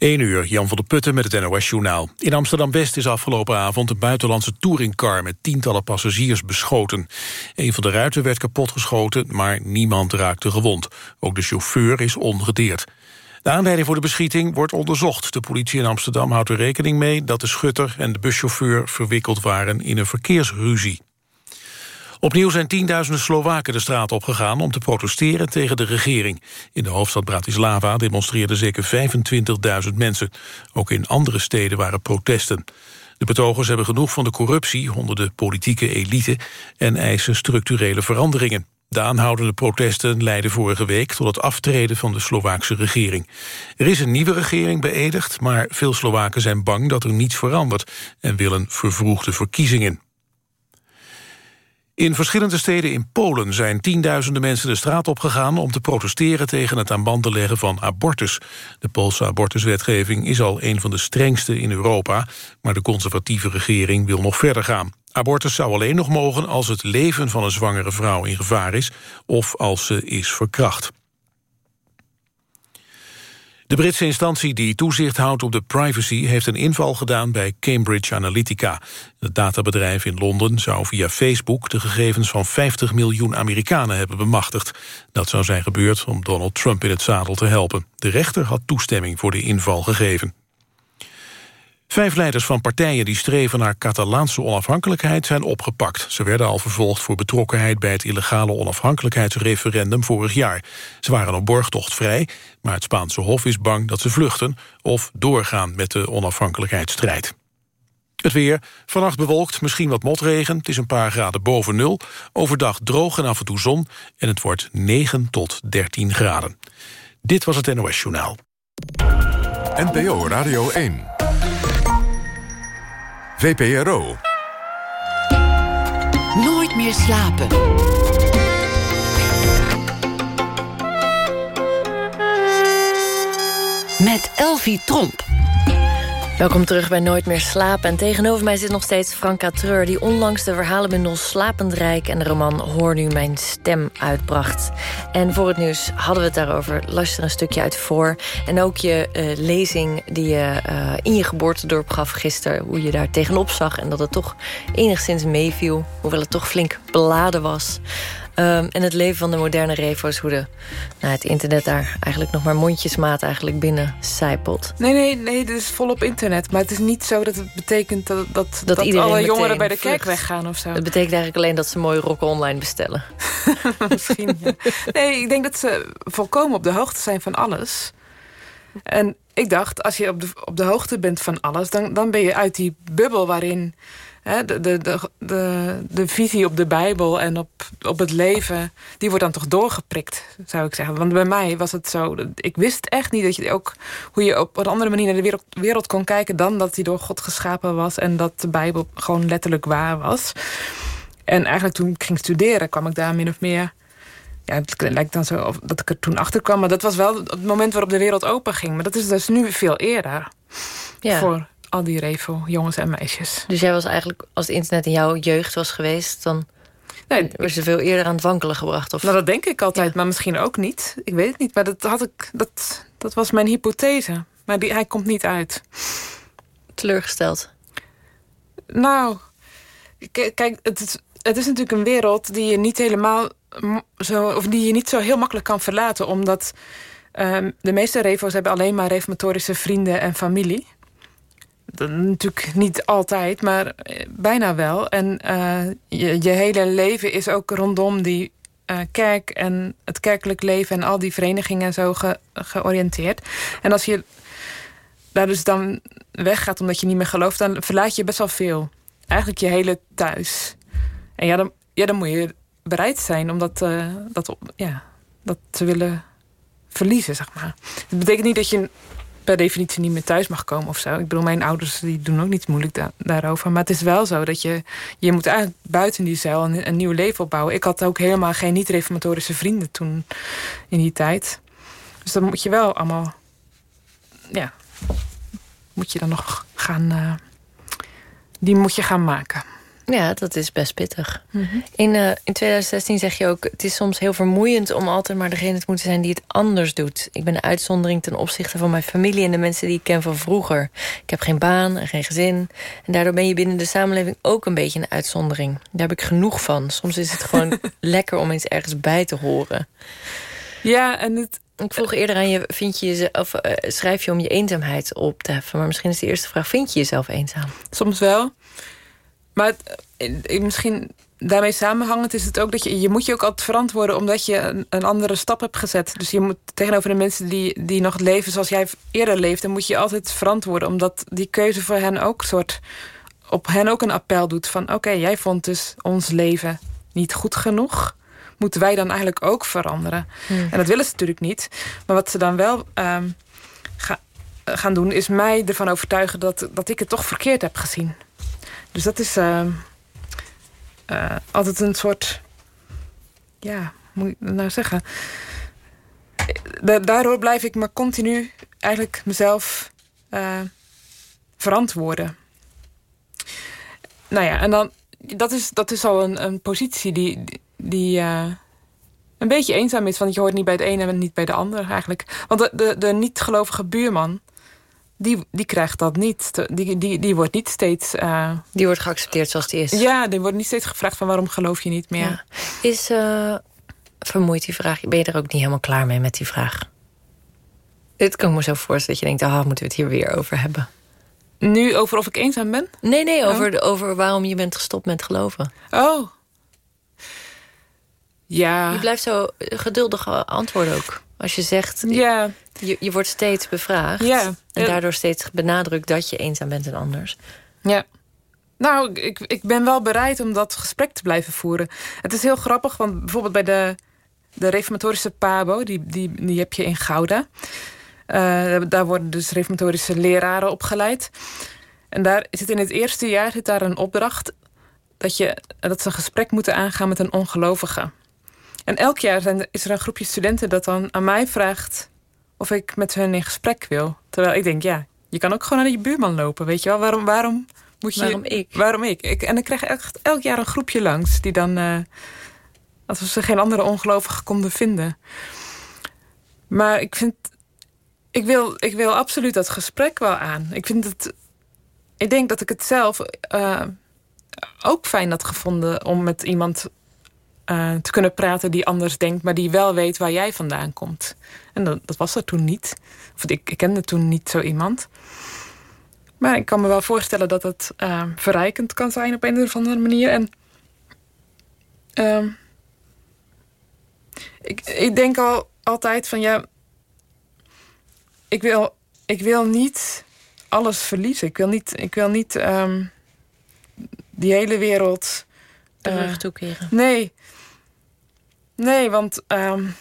1 uur, Jan van der Putten met het NOS-journaal. In Amsterdam-West is afgelopen avond een buitenlandse touringcar... met tientallen passagiers beschoten. Een van de ruiten werd kapotgeschoten, maar niemand raakte gewond. Ook de chauffeur is ongedeerd. De aanleiding voor de beschieting wordt onderzocht. De politie in Amsterdam houdt er rekening mee... dat de schutter en de buschauffeur verwikkeld waren in een verkeersruzie. Opnieuw zijn tienduizenden Slowaken de straat opgegaan om te protesteren tegen de regering. In de hoofdstad Bratislava demonstreerden zeker 25.000 mensen. Ook in andere steden waren protesten. De betogers hebben genoeg van de corruptie onder de politieke elite... en eisen structurele veranderingen. De aanhoudende protesten leidden vorige week tot het aftreden van de Slovaakse regering. Er is een nieuwe regering beëdigd, maar veel Slowaken zijn bang dat er niets verandert... en willen vervroegde verkiezingen. In verschillende steden in Polen zijn tienduizenden mensen de straat opgegaan om te protesteren tegen het aan banden leggen van abortus. De Poolse abortuswetgeving is al een van de strengste in Europa, maar de conservatieve regering wil nog verder gaan. Abortus zou alleen nog mogen als het leven van een zwangere vrouw in gevaar is of als ze is verkracht. De Britse instantie die toezicht houdt op de privacy... heeft een inval gedaan bij Cambridge Analytica. Het databedrijf in Londen zou via Facebook... de gegevens van 50 miljoen Amerikanen hebben bemachtigd. Dat zou zijn gebeurd om Donald Trump in het zadel te helpen. De rechter had toestemming voor de inval gegeven. Vijf leiders van partijen die streven naar Catalaanse onafhankelijkheid zijn opgepakt. Ze werden al vervolgd voor betrokkenheid bij het illegale onafhankelijkheidsreferendum vorig jaar. Ze waren op borgtocht vrij, maar het Spaanse Hof is bang dat ze vluchten of doorgaan met de onafhankelijkheidsstrijd. Het weer, vannacht bewolkt, misschien wat motregen. Het is een paar graden boven nul. Overdag droog en af en toe zon. En het wordt 9 tot 13 graden. Dit was het NOS Journaal. NPO Radio 1. VPRO. Nooit meer slapen. Met Elvie Tromp. Welkom terug bij Nooit meer slapen. En tegenover mij zit nog steeds Franka Treur... die onlangs de verhalenbundel Slapend Rijk... en de roman Hoor nu mijn stem uitbracht. En voor het nieuws hadden we het daarover. Las er een stukje uit voor. En ook je uh, lezing die je uh, in je geboortedorp gaf gisteren... hoe je daar tegenop zag en dat het toch enigszins meeviel... hoewel het toch flink beladen was... Um, en het leven van de moderne revo's, hoe de, nou, het internet daar eigenlijk nog maar mondjesmaat eigenlijk binnen zijpelt. Nee, nee, nee, dit is volop internet. Maar het is niet zo dat het betekent dat, dat, dat, dat alle jongeren bij de kerk weggaan of zo. Het betekent eigenlijk alleen dat ze mooie rokken online bestellen. Misschien, ja. Nee, ik denk dat ze volkomen op de hoogte zijn van alles. En ik dacht, als je op de, op de hoogte bent van alles... dan, dan ben je uit die bubbel waarin de, de, de, de, de visie op de Bijbel en op, op het leven... die wordt dan toch doorgeprikt, zou ik zeggen. Want bij mij was het zo... Ik wist echt niet dat je ook, hoe je op een andere manier naar de wereld, wereld kon kijken... dan dat die door God geschapen was... en dat de Bijbel gewoon letterlijk waar was. En eigenlijk toen ik ging studeren kwam ik daar min of meer... Ja, het lijkt dan zo dat ik er toen achter kwam. Maar dat was wel het moment waarop de wereld open ging. Maar dat is dus nu veel eerder. Ja. Voor al die revo, jongens en meisjes. Dus jij was eigenlijk, als het internet in jouw jeugd was geweest... dan nee, was je veel eerder aan het wankelen gebracht? Of? Nou, dat denk ik altijd, maar misschien ook niet. Ik weet het niet, maar dat, had ik, dat, dat was mijn hypothese. Maar die, hij komt niet uit. Teleurgesteld? Nou, kijk, het is, het is natuurlijk een wereld die je niet helemaal zo, of die je niet zo heel makkelijk kan verlaten, omdat um, de meeste revo's hebben alleen maar reformatorische vrienden en familie natuurlijk niet altijd, maar eh, bijna wel. En uh, je, je, hele leven is ook rondom die uh, kerk en het kerkelijk leven... en al die verenigingen zo ge, georiënteerd. En als je daar dus dan weggaat omdat je niet meer gelooft... dan verlaat je best wel veel. Eigenlijk je hele thuis. En ja, dan, ja, dan moet je bereid zijn om dat, dat, ja, dat te willen verliezen, zeg maar. Het betekent niet dat je per definitie niet meer thuis mag komen of zo. Ik bedoel, mijn ouders die doen ook niet moeilijk daarover. Maar het is wel zo dat je... Je moet eigenlijk buiten die zeil een, nieuw leven opbouwen. Ik had ook helemaal geen niet-reformatorische vrienden toen in die tijd. Dus dan moet je wel allemaal... Ja, moet je dan nog gaan... Uh, die moet je gaan maken. Ja, dat is best pittig. in, uh, in 2016 zeg je ook... het is soms heel vermoeiend om altijd maar degene te moeten zijn... die het anders doet. Ik ben een uitzondering ten opzichte van mijn familie... en de mensen die ik ken van vroeger. Ik heb geen baan en geen gezin. En daardoor ben je binnen de samenleving ook een beetje een uitzondering. Daar heb ik genoeg van. Soms is het gewoon lekker om eens ergens bij te horen. Ja, en het, ik vroeg eerder aan je, vind je jezelf, of, uh, schrijf je om je eenzaamheid op te heffen? Maar misschien is de eerste vraag, vind je jezelf eenzaam? Soms wel. Maar het, misschien daarmee samenhangend is het ook dat je... je moet je ook altijd verantwoorden omdat je een, een, andere stap hebt gezet. Dus je moet tegenover de mensen die, die nog leven zoals jij eerder leefde... moet je altijd verantwoorden. Omdat die keuze voor hen ook soort... op hen ook een appel doet van... oké, jij vond dus ons leven niet goed genoeg moeten wij dan eigenlijk ook veranderen? Hmm. En dat willen ze natuurlijk niet. Maar wat ze dan wel um, ga, gaan doen... is mij ervan overtuigen dat, dat ik het toch verkeerd heb gezien. Dus dat is uh, uh, altijd een soort... Ja, moet ik nou zeggen? Da daardoor blijf ik me continu eigenlijk mezelf uh, verantwoorden. Nou ja, en dan... Dat is, dat is al een, een positie die, die een beetje eenzaam is. Want je hoort niet bij het ene en niet bij de ander eigenlijk. Want de, de niet-gelovige buurman... Die, die krijgt dat niet. Die, die, die wordt niet steeds... Uh, die wordt geaccepteerd zoals die is. Ja, die wordt niet steeds gevraagd van waarom geloof je niet meer. Ja. Is, uh, vermoeit die vraag... Ben je er ook niet helemaal klaar mee met die vraag? Dit kan ik me zo voorstellen dat je denkt... ah, moeten we het hier weer over hebben. Nu over of ik eenzaam ben? Nee, nee, over, oh. over waarom je bent gestopt met geloven. Oh, ja. Je blijft zo geduldig antwoorden ook. Als je zegt, ja. je, je wordt steeds bevraagd. Ja. En daardoor steeds benadrukt dat je eenzaam bent en anders. Ja. Nou, ik, ik ben wel bereid om dat gesprek te blijven voeren. Het is heel grappig, want bijvoorbeeld bij de, de reformatorische PABO... die, die, die heb je in Gouda. Uh, daar worden dus reformatorische leraren opgeleid. En daar zit in het eerste jaar zit daar een opdracht... dat, je, dat ze een gesprek moeten aangaan met een ongelovige. En elk jaar zijn, is er een groepje studenten dat dan aan mij vraagt of ik met hen in gesprek wil. Terwijl ik denk, ja, je kan ook gewoon naar je buurman lopen. Weet je wel, waarom, waarom moet je. Waarom ik? Waarom ik? ik en ik krijg echt elk jaar een groepje langs die dan. Uh, alsof ze geen andere ongelovigen konden vinden. Maar ik vind. Ik wil, ik wil absoluut dat gesprek wel aan. Ik vind het. Ik denk dat ik het zelf uh, ook fijn had gevonden om met iemand uh, te kunnen praten die anders denkt... maar die wel weet waar jij vandaan komt. En dat, dat was er toen niet. Of ik, ik, kende toen niet zo iemand. Maar ik kan me wel voorstellen dat het uh, verrijkend kan zijn... op een of andere manier. En uh, ik, ik denk al altijd van ja... Ik wil, ik wil niet alles verliezen. Ik wil niet, ik wil niet um, die hele wereld... Terug toekeren. Nee, Nee, want um,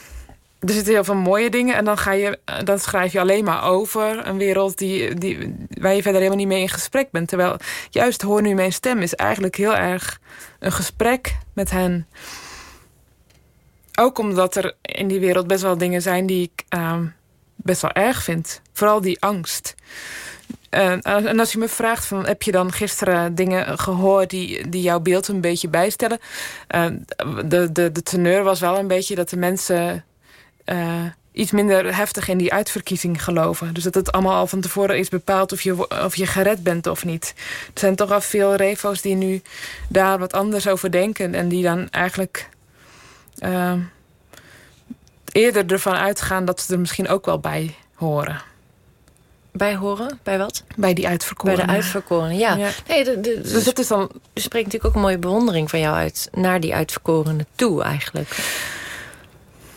er zitten heel veel mooie dingen. En dan, ga je, eh, dan schrijf je alleen maar over een wereld die, die, waar je verder helemaal niet mee in gesprek bent. Terwijl juist Hoor nu mijn stem is eigenlijk heel erg een gesprek met hen. Ook omdat er in die wereld best wel dingen zijn die ik um, best wel erg vind. Vooral die angst. Uh, en als je me vraagt, van, heb je dan gisteren dingen gehoord die, die jouw beeld een beetje bijstellen? Uh, de, de, de teneur was wel een beetje dat de mensen iets minder heftig in die uitverkiezing geloven. Dus dat het allemaal al van tevoren is bepaald of je, of je gered bent of niet. Er zijn toch al veel refo's die nu daar wat anders over denken en die dan eigenlijk eerder ervan uitgaan dat ze er misschien ook wel bij horen. Bij horen? Bij wat? Bij die uitverkorenen. Bij de uitverkorenen, ja. Nee, de, de, dus dat is dan... Er spreekt natuurlijk ook een mooie bewondering van jou uit... naar die uitverkorenen toe, eigenlijk.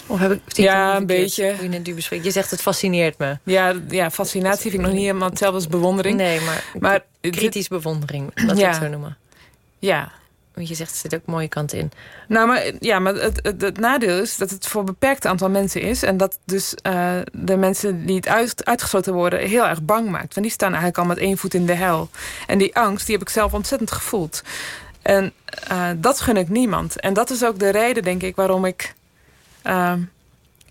Of heb ik ja, een beetje. Je, je zegt het fascineert me. Ja, ja fascinatie vind ik nog niet helemaal hetzelfde als bewondering. Nee, maar, maar kritisch bewondering, dat ja. ik het zo noemen. Ja, want je zegt, er zit ook mooie kant in. Nou, maar, ja, maar het, het, nadeel is dat het voor een beperkt aantal mensen is. En dat dus uh, de mensen die het uit, uitgesloten worden heel erg bang maakt. Want die staan eigenlijk al met één voet in de hel. En die angst, die heb ik zelf ontzettend gevoeld. En uh, dat gun ik niemand. En dat is ook de reden, denk ik, waarom ik uh,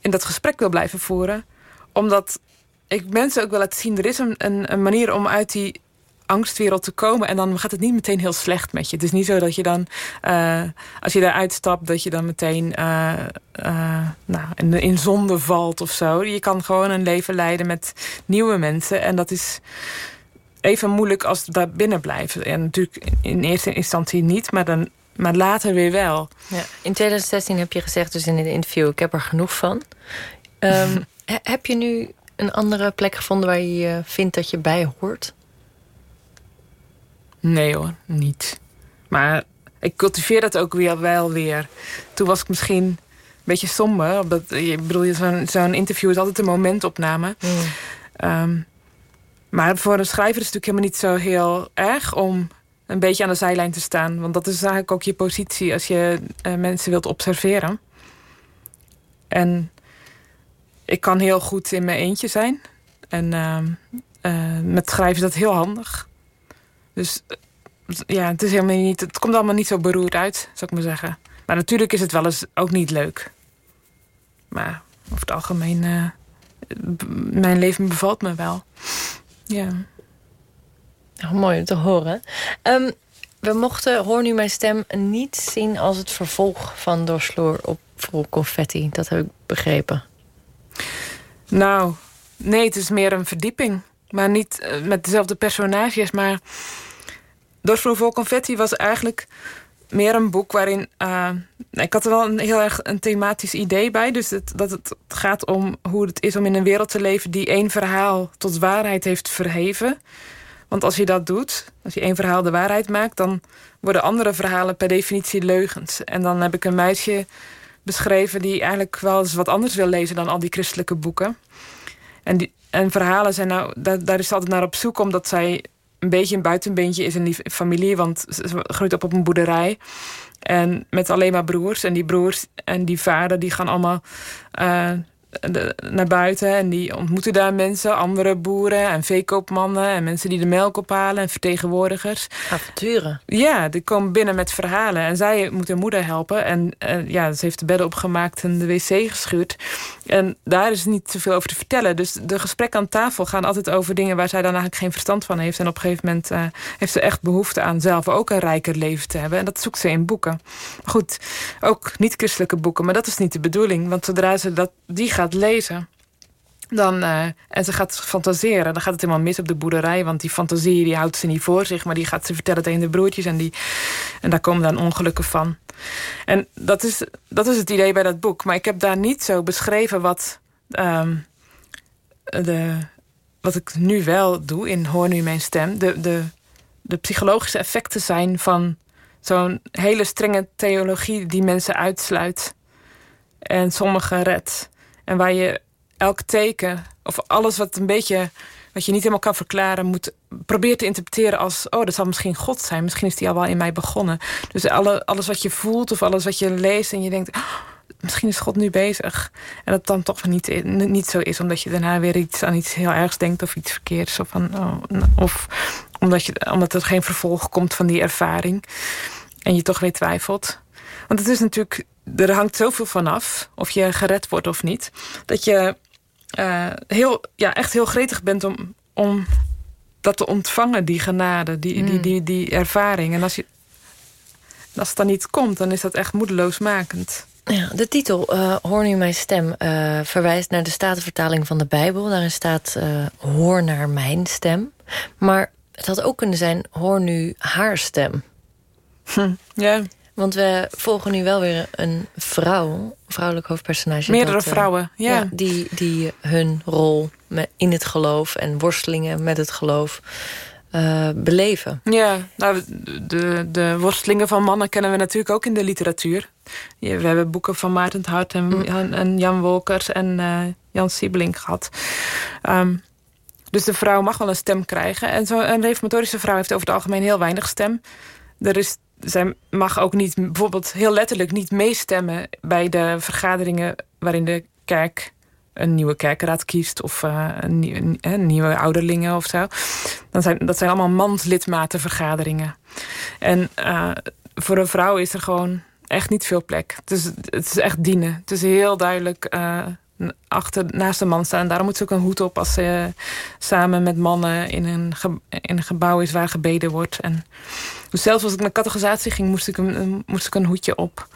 in dat gesprek wil blijven voeren. Omdat ik mensen ook wil laten zien... er is een, een manier om uit die angstwereld te komen. En dan gaat het niet meteen heel slecht met je. Het is niet zo dat je dan, uh, als je daaruit stapt, dat je dan meteen uh, uh, nou, in, in zonde valt of zo. Je kan gewoon een leven leiden met nieuwe mensen. En dat is even moeilijk als daar binnen blijven. En natuurlijk in eerste instantie niet, maar, dan, maar later weer wel. Ja. In 2016 heb je gezegd, dus in het interview, ik heb er genoeg van. Um, heb je nu een andere plek gevonden waar je vindt dat je bij hoort? Nee hoor, niet. Maar ik cultiveer dat ook weer wel weer. Toen was ik misschien een beetje somber. Omdat, ik bedoel, zo'n zo'n interview is altijd een momentopname. Mm. Um, maar voor een schrijver is het natuurlijk helemaal niet zo heel erg om een beetje aan de zijlijn te staan. Want dat is eigenlijk ook je positie als je uh, mensen wilt observeren. En ik kan heel goed in mijn eentje zijn. En uh, uh, met schrijven is dat heel handig. Dus ja, het, is helemaal niet, het komt allemaal niet zo beroerd uit, zou ik maar zeggen. Maar natuurlijk is het wel eens ook niet leuk. Maar over het algemeen, uh, mijn leven bevalt me wel. Ja. Oh, mooi om te horen. Um, we mochten Hoor nu mijn stem niet zien als het vervolg van Doorsloer op vol confetti. Dat heb ik begrepen. Nou, nee, het is meer een verdieping. Maar niet uh, met dezelfde personages. Maar Doorsloer vol confetti was eigenlijk meer een boek waarin... Uh, ik had er wel een heel erg een thematisch idee bij. Dus dat het gaat om hoe het is om in een wereld te leven... die één verhaal tot waarheid heeft verheven. Want als je dat doet, als je één verhaal de waarheid maakt... dan worden andere verhalen per definitie leugens. En dan heb ik een meisje beschreven... die eigenlijk wel eens wat anders wil lezen dan al die christelijke boeken. En, die, en verhalen zijn nou... Daar, daar is ze altijd naar op zoek, omdat zij een beetje een buitenbeentje is in die familie. Want ze groeit op op een boerderij. En met alleen maar broers. En die broers en die vader die gaan allemaal uh, de, naar buiten. En die ontmoeten daar mensen, andere boeren en veekoopmannen. En mensen die de melk ophalen en vertegenwoordigers. Avonturen. Ja, die komen binnen met verhalen. En zij moet haar moeder helpen. En uh, ja, ze heeft de bedden opgemaakt en de wc geschuurd. En daar is niet zoveel over te vertellen. Dus de gesprekken aan tafel gaan altijd over dingen... waar zij dan eigenlijk geen verstand van heeft. En op een gegeven moment uh, heeft ze echt behoefte aan... zelf ook een rijker leven te hebben. En dat zoekt ze in boeken. Goed, ook niet-christelijke boeken. Maar dat is niet de bedoeling. Want zodra ze dat, die gaat lezen... Dan, uh, en ze gaat fantaseren. Dan gaat het helemaal mis op de boerderij. Want die fantasie die houdt ze niet voor zich. Maar die gaat ze vertellen tegen de broertjes. En, die, en daar komen dan ongelukken van. En dat is, dat is het idee bij dat boek. Maar ik heb daar niet zo beschreven wat, um, de, wat ik nu wel doe. In Hoor nu mijn stem. De, de, de psychologische effecten zijn van zo'n hele strenge theologie... die mensen uitsluit. En sommigen redt. En waar je elk teken, of alles wat een beetje wat je niet helemaal kan verklaren, moet probeert te interpreteren als: oh, dat zal misschien God zijn. Misschien is die al wel in mij begonnen. Dus alle, alles wat je voelt of alles wat je leest en je denkt. Oh, misschien is God nu bezig. En dat dan toch niet, niet zo is, omdat je daarna weer iets aan iets heel ergs denkt of iets verkeerds. Of, van, oh, of omdat, je, omdat er geen vervolg komt van die ervaring. En je toch weer twijfelt. Want het is natuurlijk, er hangt zoveel vanaf, of je gered wordt of niet, dat je uh, heel, ja, echt heel gretig bent om, om dat te ontvangen, die genade, die, mm. die, die, die ervaring. En als, je, als het dan niet komt, dan is dat echt moedeloosmakend. Ja, de titel, uh, Hoor nu mijn stem, uh, verwijst naar de statenvertaling van de Bijbel. Daarin staat, hoor naar mijn stem. Maar het had ook kunnen zijn, hoor nu haar stem. Hm, ja. Want we volgen nu wel weer een vrouw, vrouwelijk hoofdpersonage. Meerdere dat, vrouwen, ja. ja. die, die hun rol in het geloof en worstelingen met het geloof uh, beleven. Ja, nou, de, de worstelingen van mannen kennen we natuurlijk ook in de literatuur. We hebben boeken van Maarten Hart en, mm. en Jan Wolkers en uh, Jan Siebelink gehad. Um, dus de vrouw mag wel een stem krijgen. En zo'n reformatorische vrouw heeft over het algemeen heel weinig stem. Er is zij mag ook niet, bijvoorbeeld heel letterlijk, niet meestemmen bij de vergaderingen waarin de kerk een nieuwe kerkraad kiest of uh, een, nieuwe, een, nieuwe ouderlingen of zo. Dan zijn, dat zijn allemaal manslidmatenvergaderingen. En uh, voor een vrouw is er gewoon echt niet veel plek. Is, het is echt dienen. Het is heel duidelijk achter, naast de man staan. Daarom moet ze ook een hoed op als ze samen met mannen in een, in een gebouw is waar gebeden wordt. En dus zelfs als ik naar categorisatie ging, moest ik een, moest ik een hoedje op.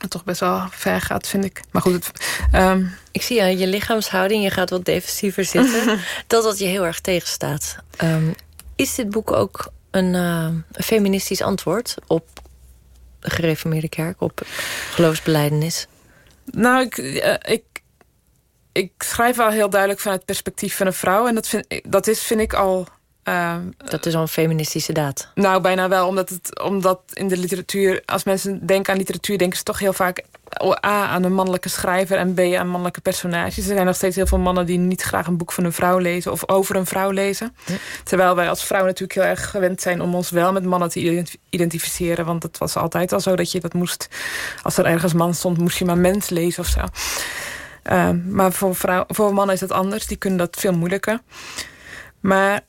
Wat toch best wel ver gaat, vind ik. Maar goed. Ehm, ik zie aan je lichaamshouding, je gaat wat defensiever zitten. dat dat je heel erg tegenstaat. Um, is dit boek ook een, uh, een feministisch antwoord op de gereformeerde kerk, op geloofsbeleidenis? Nou, ik, uh, ik, ik schrijf wel heel duidelijk vanuit het perspectief van een vrouw. En dat, vind, dat is, vind ik, al Ehm, dat is al een feministische daad. Nou, bijna wel. Omdat, het, omdat in de literatuur... als mensen denken aan literatuur... denken ze toch heel vaak A, aan een mannelijke schrijver... en B, aan mannelijke personages. Er zijn nog steeds heel veel mannen... die niet graag een boek van een vrouw lezen... of over een vrouw lezen. Terwijl wij als vrouw natuurlijk heel erg gewend zijn... om ons wel met mannen te identificeren. Want het was altijd al zo dat je dat moest... als er ergens man stond, moest je maar mens lezen of zo. Ehm, maar voor, vrouw, voor mannen is dat anders. Die kunnen dat veel moeilijker. Maar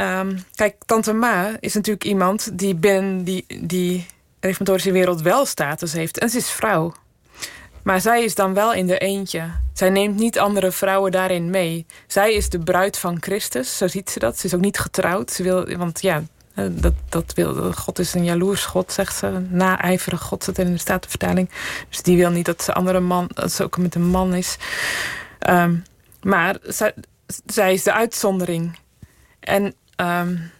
Um, kijk, Tante Ma is natuurlijk iemand die binnen die, die reformatorische wereld wel status heeft. En ze is vrouw. Maar zij is dan wel in de eentje. Zij neemt niet andere vrouwen daarin mee. Zij is de bruid van Christus, zo ziet ze dat. Ze is ook niet getrouwd. Ze wil, want ja, eh, dat, dat wil, God is een jaloers God, zegt ze. Naijverig God, zit in de Statenvertaling. Dus die wil niet dat ze, andere man, dat ze ook met een man is. Um, maar zij, zij is de uitzondering. En um,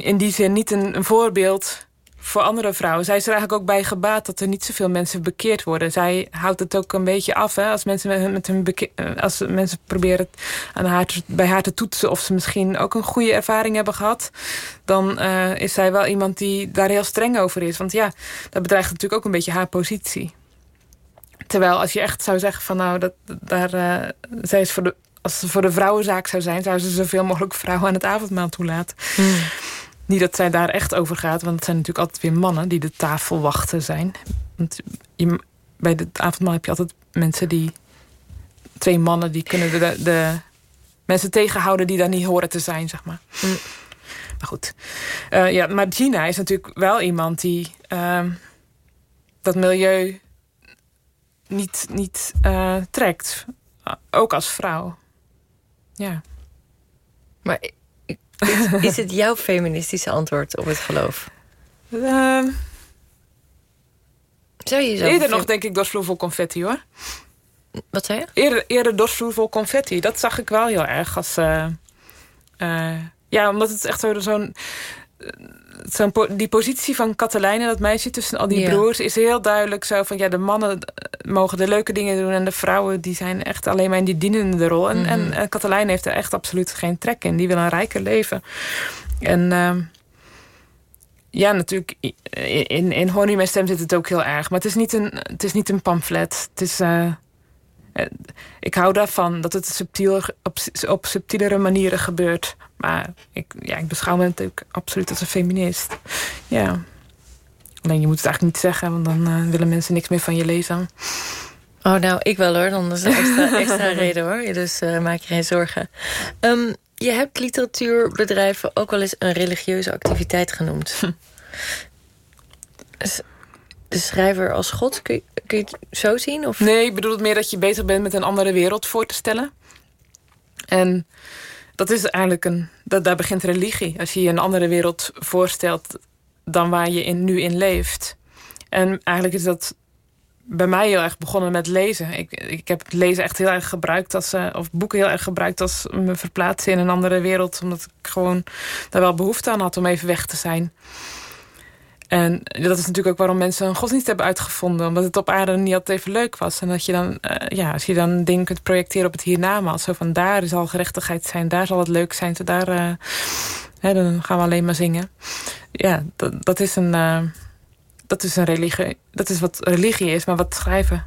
in die zin niet een, voorbeeld voor andere vrouwen. Zij is er eigenlijk ook bij gebaat dat er niet zoveel mensen bekeerd worden. Zij houdt het ook een beetje af. Hè? Als, mensen met hun eh, als mensen proberen aan haar bij haar te toetsen... of ze misschien ook een goede ervaring hebben gehad... dan uh, is zij wel iemand die daar heel streng over is. Want ja, dat bedreigt natuurlijk ook een beetje haar positie. Terwijl als je echt zou zeggen van nou, dat, daar, zij is voor de als het voor de vrouwenzaak zou zijn... zou ze zoveel mogelijk vrouwen aan het avondmaal toelaten. Hmm. Niet dat zij daar echt over gaat, want het zijn natuurlijk altijd weer mannen... die de tafel wachten zijn. Want je, bij het avondmaal heb je altijd mensen die... twee mannen die kunnen de, de mensen tegenhouden... die daar niet horen te zijn, zeg maar. Hmm. Maar goed. Uh, ja, maar Gina is natuurlijk wel iemand die... Uh, dat milieu niet, niet uh, trekt. Ook als vrouw. Ja. Maar is, is het jouw feministische antwoord op het geloof? Uh, Zou je zo eerder nog denk ik dorsvloer vol confetti hoor. Wat zei je? Eerder, eerder vol confetti. Dat zag ik wel heel erg als... Uh, uh, ja, omdat het echt zo'n zo'n die positie van Katelijne, dat meisje tussen al die broers, is heel duidelijk zo van ja, de mannen eh, mogen de leuke dingen doen en de vrouwen die zijn echt alleen maar in die dienende rol. En, mm -hmm. en, Katelijne heeft er echt absoluut geen trek in. Die wil een rijker leven. En uh, ja, natuurlijk, in, in Honey Mijn Stem zit het ook heel erg. Maar het is niet een, het is niet een pamflet. Het is. Uh, ik hou daarvan dat het subtiel, op, op subtielere manieren gebeurt. Maar ik, ja, ik beschouw me natuurlijk absoluut als een feminist. Ja. Alleen je moet het eigenlijk niet zeggen, want dan uh, willen mensen niks meer van je lezen. Oh, nou, ik wel hoor. Dan is er extra, extra reden hoor. Dus uh, maak je geen zorgen. Um, je hebt literatuurbedrijven ook wel eens een religieuze activiteit genoemd. de schrijver als God, kun je, kun je het zo zien? Of? Nee, ik bedoel het meer dat je bezig bent met een andere wereld voor te stellen. En dat is eigenlijk een. Dat, daar begint religie. Als je je een andere wereld voorstelt dan waar je in, nu in leeft. En eigenlijk is dat bij mij heel erg begonnen met lezen. Ik, ik heb het lezen echt heel erg gebruikt als. Uh, of boeken heel erg gebruikt als me verplaatsen in een andere wereld. Omdat ik gewoon daar wel behoefte aan had om even weg te zijn. En dat is natuurlijk ook waarom mensen een godsdienst hebben uitgevonden. Omdat het op aarde niet altijd even leuk was. En dat je dan, uh, ja, als je dan dingen kunt projecteren op het hiernamaals. Zo van daar zal gerechtigheid zijn, daar zal het leuk zijn. Zo daar, uh, hè, dan gaan we alleen maar zingen. Ja, dat, dat is een... Uh, dat is een religie. Dat is wat religie is, maar wat schrijven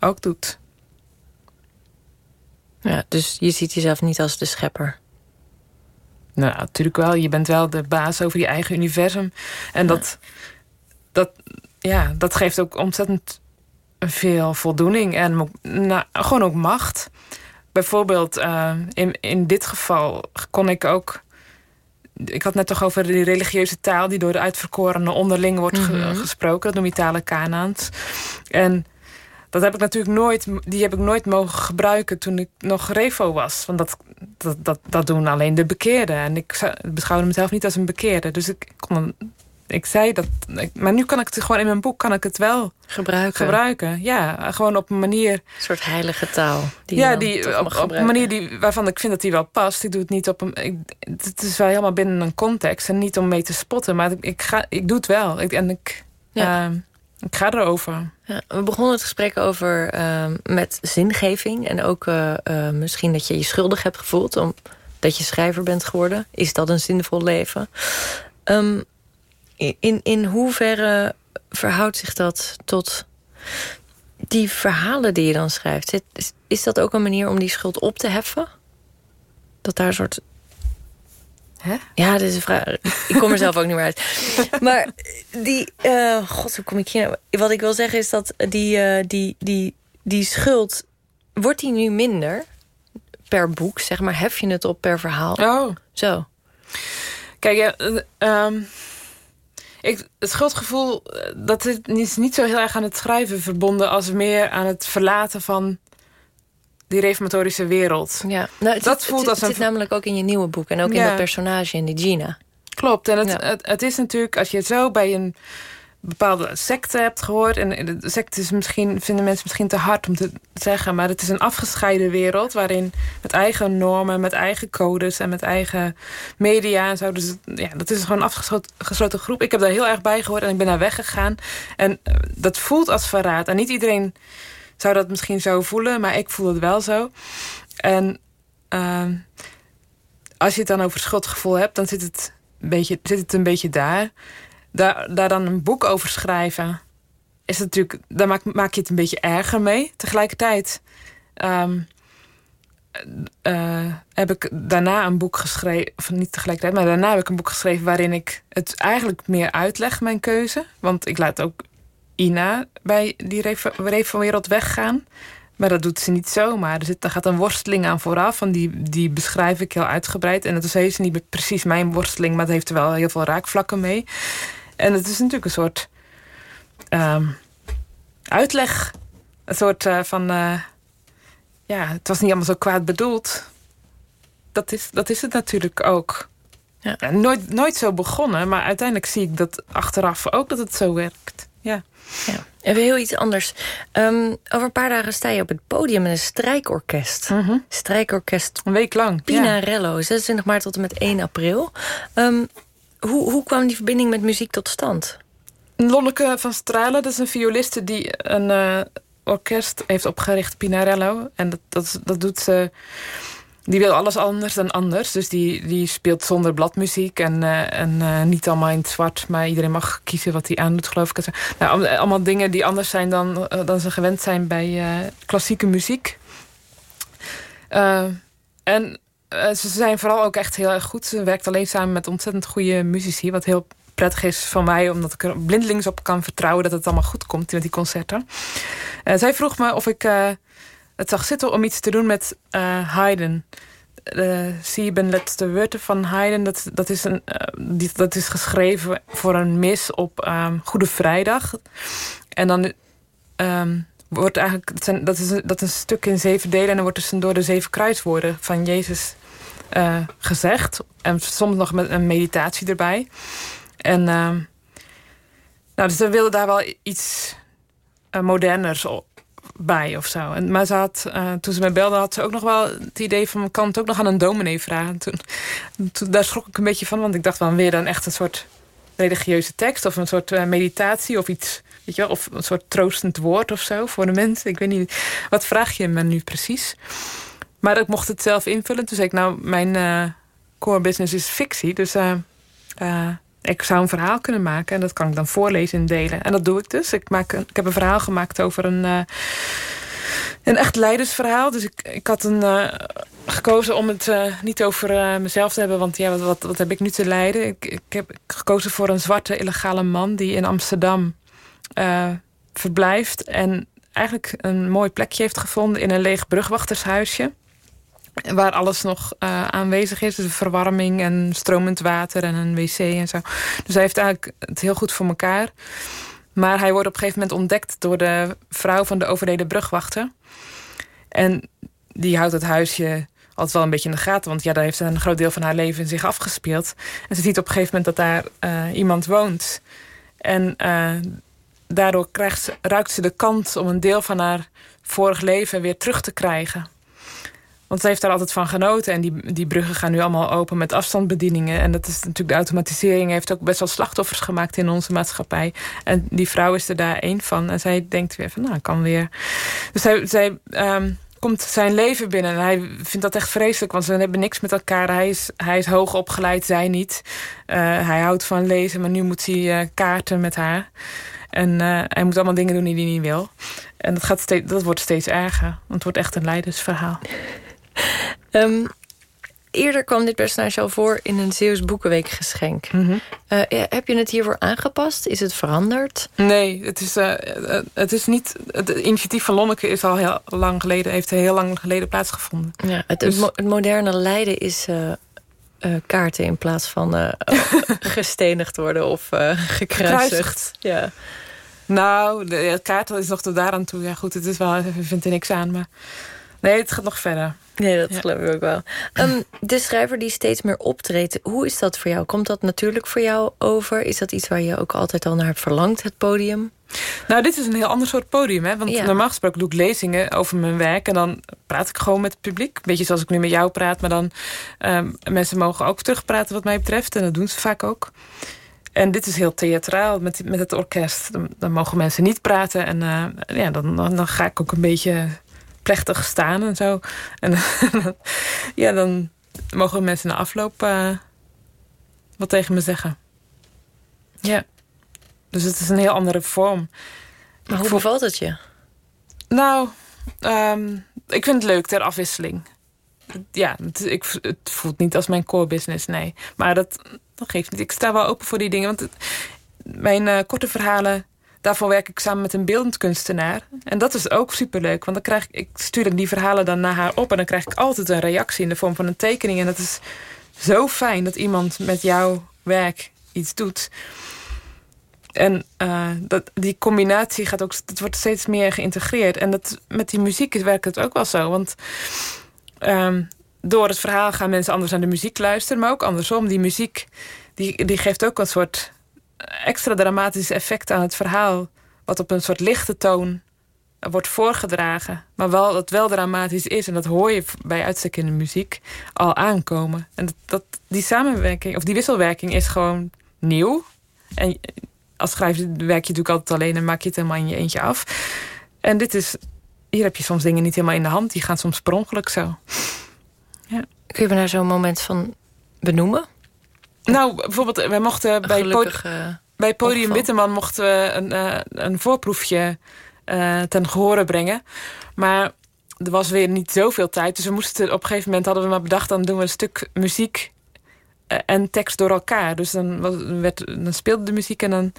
ook doet. Ja, dus je ziet jezelf niet als de schepper. Nou, natuurlijk wel. Je bent wel de baas over je eigen universum. En dat, dat, ja, dat geeft ook ontzettend veel voldoening. En nou, gewoon ook macht. Bijvoorbeeld, uh, in, in dit geval kon ik ook... Ik had net toch over die religieuze taal... die door de uitverkorenen onderling wordt mm -hmm. gesproken. Dat noem je Kanaans. En dat heb ik natuurlijk nooit, die heb ik nooit mogen gebruiken toen ik nog revo was. Want dat, dat, dat, dat doen alleen de bekeerden. En ik beschouwde mezelf niet als een bekeerde. Dus ik kon ik zei dat. Maar nu kan ik het gewoon in mijn boek kan ik het wel gebruiken. gebruiken. Ja, gewoon op een manier. Een soort heilige taal. Die ja, die, op, op, een manier die, waarvan ik vind dat die wel past. Ik doe het niet op een. Ik, het is wel helemaal binnen een context en niet om mee te spotten. Maar ik, ga, ik doe het wel. Ik, en ik. Ja. Ehm, ik ga erover. Ja, we begonnen het gesprek over uh, met zingeving. En ook uh, uh, misschien dat je je schuldig hebt gevoeld... omdat je schrijver bent geworden. Is dat een zinvol leven? Um, in, in hoeverre verhoudt zich dat tot die verhalen die je dan schrijft? Is, is dat ook een manier om die schuld op te heffen? Dat daar een soort Hè? Ja, dit is een vraag. Ik kom er zelf ook niet meer uit. Maar die... Uh, God, hoe kom ik hier... Nou? Wat ik wil zeggen is dat die, uh, die, die, die schuld... Wordt die nu minder per boek? Zeg maar, hef je het op per verhaal? Oh. Zo. Kijk, ja, um, ik, het schuldgevoel, eh, dat is niet zo heel erg aan het schrijven verbonden... als meer aan het verlaten van die reformatorische wereld. Ja, nou, dat voelt het, als een... zit namelijk ook in je nieuwe boek... en ook in dat personage, in die Gina. Klopt, en het, het, het, is natuurlijk, als je zo bij een bepaalde secte hebt gehoord. En de secte is misschien, vinden mensen misschien te hard om te zeggen. Maar het is een afgescheiden wereld. Waarin met eigen normen, met eigen codes en met eigen media en zo. Dus ja, dat is gewoon een afgesloten groep. Ik heb daar heel erg bij gehoord en ik ben daar weggegaan. En eh, dat voelt als verraad. En niet iedereen zou dat misschien zo voelen. Maar ik voel het wel zo. En uh, als je het dan over schuldgevoel hebt, dan zit het een beetje, zit het een beetje daar daar, daar dan een boek over schrijven... is natuurlijk, daar maak, maak je het een beetje erger mee. Tegelijkertijd um, uh, heb ik daarna een boek geschreven... of niet tegelijkertijd, maar daarna heb ik een boek geschreven... waarin ik het eigenlijk meer uitleg, mijn keuze. Want ik laat ook Ina bij die wereld weggaan... Maar dat doet ze niet zomaar. Er, zit, er gaat een worsteling aan vooraf. En die, die beschrijf ik heel uitgebreid. En het is niet precies mijn worsteling... maar het heeft er wel heel veel raakvlakken mee. En het is natuurlijk een soort um, uitleg. Een soort uh, van... Uh, ja, het was niet allemaal zo kwaad bedoeld. Dat is, dat is het natuurlijk ook. Ja. ja. nooit, nooit zo begonnen, maar uiteindelijk zie ik dat achteraf ook dat het zo werkt. Ja. ja. Even heel iets anders. Um, over een paar dagen sta je op het podium met een strijkorkest. Mm -hmm. Strijkorkest. Een week lang. Pinarello, ja. 26 maart tot en met 1 april. Um, hoe, hoe kwam die verbinding met muziek tot stand? Lonneke van Stralen, dat is een violiste die een uh, orkest heeft opgericht, Pinarello. En dat, dat, dat doet ze... Die wil alles anders dan anders. Dus die, die speelt zonder bladmuziek en, uh, en uh, niet allemaal in het zwart. Maar iedereen mag kiezen wat hij aandoet, geloof ik. Nou, allemaal dingen die anders zijn dan, dan ze gewend zijn bij klassieke muziek. en uh, ze zijn vooral ook echt heel erg goed. Ze werkt alleen samen met ontzettend goede muzici. Wat heel prettig is van mij, omdat ik er blindelings op kan vertrouwen... dat het allemaal goed komt met die concerten. Uh, zij vroeg me of ik uh, het zag zitten om iets te doen met Haydn. De Sieben letzte Wörter van Haydn, dat, dat, is een, die, dat is geschreven voor een mis op um, Goede Vrijdag. En dan... Um, wordt eigenlijk, dat, is, dat is een stuk in zeven delen... en dan wordt dus door de zeven kruiswoorden van Jezus uh, gezegd. En soms nog met een meditatie erbij. En uh, nou, dus we wilden daar wel iets uh, moderners bij of zo. En, maar ze had, toen ze mij belde, had ze ook nog wel het idee van... kan het ook nog aan een dominee vragen. Toen, toen, daar schrok ik een beetje van, want ik dacht dan weer dan echt een soort religieuze tekst... of een soort meditatie of iets Of een soort troostend woord of zo voor de mensen. Ik weet niet, wat vraag je me nu precies? Maar ik mocht het zelf invullen. Toen zei ik, nou, mijn uh, core business is fictie. Dus uh, uh, ik zou een verhaal kunnen maken. En dat kan ik dan voorlezen en delen. En dat doe ik dus. Ik, maak een, ik heb een verhaal gemaakt over een, een echt leidersverhaal. Dus ik, ik had een, gekozen om het niet over mezelf te hebben. Want ja, wat, wat, wat, heb ik nu te leiden? Ik, ik heb gekozen voor een zwarte illegale man... die in Amsterdam uh, verblijft. En eigenlijk een mooi plekje heeft gevonden in een leeg brugwachtershuisje. Waar alles nog uh, aanwezig is. Dus verwarming en stromend water en een wc en zo. Dus hij heeft eigenlijk het heel goed voor elkaar. Maar hij wordt op een gegeven moment ontdekt door de vrouw van de overleden brugwachter. En die houdt het huisje altijd wel een beetje in de gaten. Want ja, daar heeft een groot deel van haar leven zich afgespeeld. En ze ziet op een gegeven moment dat daar uh, iemand woont. En daardoor krijgt ruikt ze de kans om een deel van haar vorig leven weer terug te krijgen. Want ze heeft daar altijd van genoten. En die, die bruggen gaan nu allemaal open met afstandsbedieningen. En dat is natuurlijk de automatisering heeft ook best wel slachtoffers gemaakt in onze maatschappij. En die vrouw is er daar één van. En zij denkt weer van, nou, kan weer. Dus zij, um, komt zijn leven binnen. En hij vindt dat echt vreselijk, want ze hebben niks met elkaar. Hij is, hij is hoog opgeleid, zij niet. Uh, hij houdt van lezen, maar nu moet hij uh, kaarten met haar. En uh, hij moet allemaal dingen doen die hij niet wil. En dat, gaat steeds, dat wordt steeds erger. Want het wordt echt een leidersverhaal. Um, eerder kwam dit personage al voor in een Zeeuws Boekenweekgeschenk. Mm -hmm. uh, heb je het hiervoor aangepast? Is het veranderd? Nee, het is, uh, het is niet... Het initiatief van Lonneke is al heel lang geleden, heeft heel lang geleden plaatsgevonden. Ja, het, dus... het moderne lijden is... Uh, kaarten in plaats van gestenigd worden of gekruisigd. Ja. Nou, de kaarten is nog tot daaraan toe. Ja, goed, het is wel, we vinden er niks aan. Maar nee, het gaat nog verder. Nee, dat ja. geloof ik ook wel. Um, de schrijver die steeds meer optreedt, hoe is dat voor jou? Komt dat natuurlijk voor jou over? Is dat iets waar je ook altijd al naar hebt verlangd, het podium? Nou, dit is een heel ander soort podium. Hè? Want ja. normaal gesproken doe ik lezingen over mijn werk... en dan praat ik gewoon met het publiek. Beetje zoals ik nu met jou praat. Maar dan um, mensen mogen ook terugpraten wat mij betreft. En dat doen ze vaak ook. En dit is heel theatraal met, met het orkest. Dan, dan mogen mensen niet praten. En uh, ja, dan, dan, ga ik ook een beetje plechtig staan en zo. En ja, dan mogen mensen na afloop uh, wat tegen me zeggen. Ja. Dus het is een heel andere vorm. Maar hoe bevalt het je? Nou, um, ik vind het leuk ter afwisseling. Ja, het, ik, het voelt niet als mijn core business, nee. Maar dat, dat geeft niet. Ik sta wel open voor die dingen. Want mijn uh, korte verhalen daarvoor werk ik samen met een beeldend kunstenaar. En dat is ook superleuk. Want dan krijg ik, ik stuur die verhalen dan naar haar op. En dan krijg ik altijd een reactie in de vorm van een tekening. En dat is zo fijn dat iemand met jouw werk iets doet. En uh, dat, die combinatie gaat ook, dat wordt steeds meer geïntegreerd. En dat, met die muziek werkt het ook wel zo. Want um, door het verhaal gaan mensen anders naar de muziek luisteren. Maar ook andersom. Die muziek die, die geeft ook een soort extra dramatische effect aan het verhaal. Wat op een soort lichte toon wordt voorgedragen. Maar wel, dat wel dramatisch is. En dat hoor je bij uitstek in de muziek al aankomen. En dat, dat, die samenwerking, of die wisselwerking is gewoon nieuw. En als schrijver werk je natuurlijk altijd alleen en maak je het helemaal in je eentje af. En dit is, hier heb je soms dingen niet helemaal in de hand. Die gaan soms per ongeluk zo. Ja. Kun je me daar zo'n moment van benoemen? Nou, bijvoorbeeld, wij mochten bij, Gelukkig, bij Podium ongeval. Witteman mochten we een, uh, een voorproefje uh, ten gehore brengen. Maar er was weer niet zoveel tijd. Dus we moesten op een gegeven moment hadden we maar bedacht... dan doen we een stuk muziek uh, en tekst door elkaar. Dus dan, was, werd, dan speelde de muziek en dan...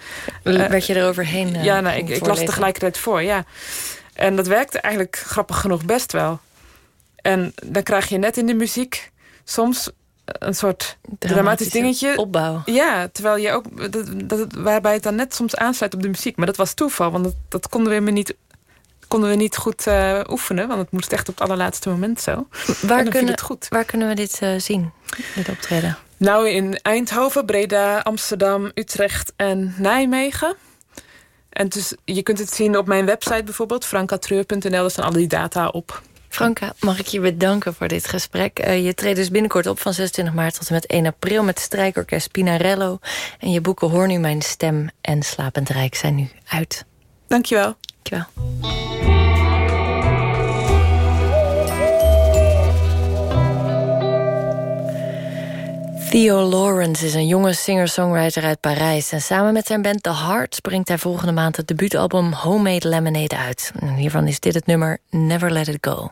werd je eroverheen Ja, nou, ik, ik las tegelijkertijd voor, ja. En dat werkte eigenlijk grappig genoeg best wel. En dan krijg je net in de muziek soms een soort dramatisch dingetje. Opbouw. Ja, terwijl je ook. Dat, dat, waarbij het dan net soms aansluit op de muziek. Maar dat was toeval, want dat, dat konden we niet. Konden we niet goed uh, oefenen, want het moest echt op het allerlaatste moment zo. Waar, kunnen, het goed. waar kunnen we dit uh, zien, dit optreden? Nou, in Eindhoven, Breda, Amsterdam, Utrecht en Nijmegen. En dus, je kunt het zien op mijn website bijvoorbeeld, frankatreur.nl. Daar staan alle die data op. Franka, mag ik je bedanken voor dit gesprek. Uh, je treedt dus binnenkort op van 26 maart tot en met 1 april... met strijkorkest Pinarello. En je boeken Hoor nu mijn stem en Slapend Rijk zijn nu uit. Dankjewel. Dankjewel. Theo Lawrence is een jonge singer-songwriter uit Parijs. En samen met zijn band The Heart brengt hij volgende maand het debuutalbum Homemade Lemonade uit. En hiervan is dit het nummer Never Let It Go.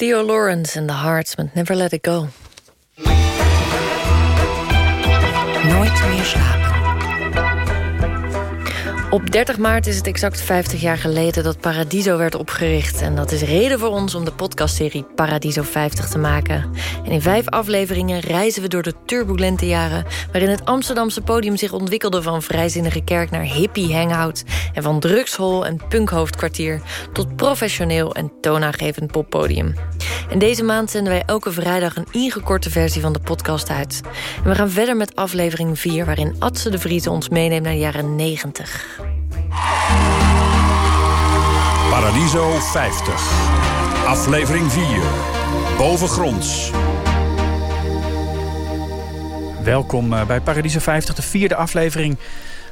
Theo Lawrence en The Hearts met Never Let It Go. Nooit meer slapen. Op 30 maart is het exact 50 jaar geleden dat Paradiso werd opgericht. En dat is reden voor ons om de podcastserie Paradiso 50 te maken. En in vijf afleveringen reizen we door de turbulente jaren... waarin het Amsterdamse podium zich ontwikkelde van vrijzinnige kerk naar hippie hangout... en van drugshol en punkhoofdkwartier tot professioneel en toonaangevend poppodium. En deze maand zenden wij elke vrijdag een ingekorte versie van de podcast uit. En we gaan verder met aflevering 4... waarin Adse de Vries ons meeneemt naar de jaren 90. Paradiso 50. Aflevering 4. Bovengronds. Welkom eh, bij Paradiso 50, de vierde aflevering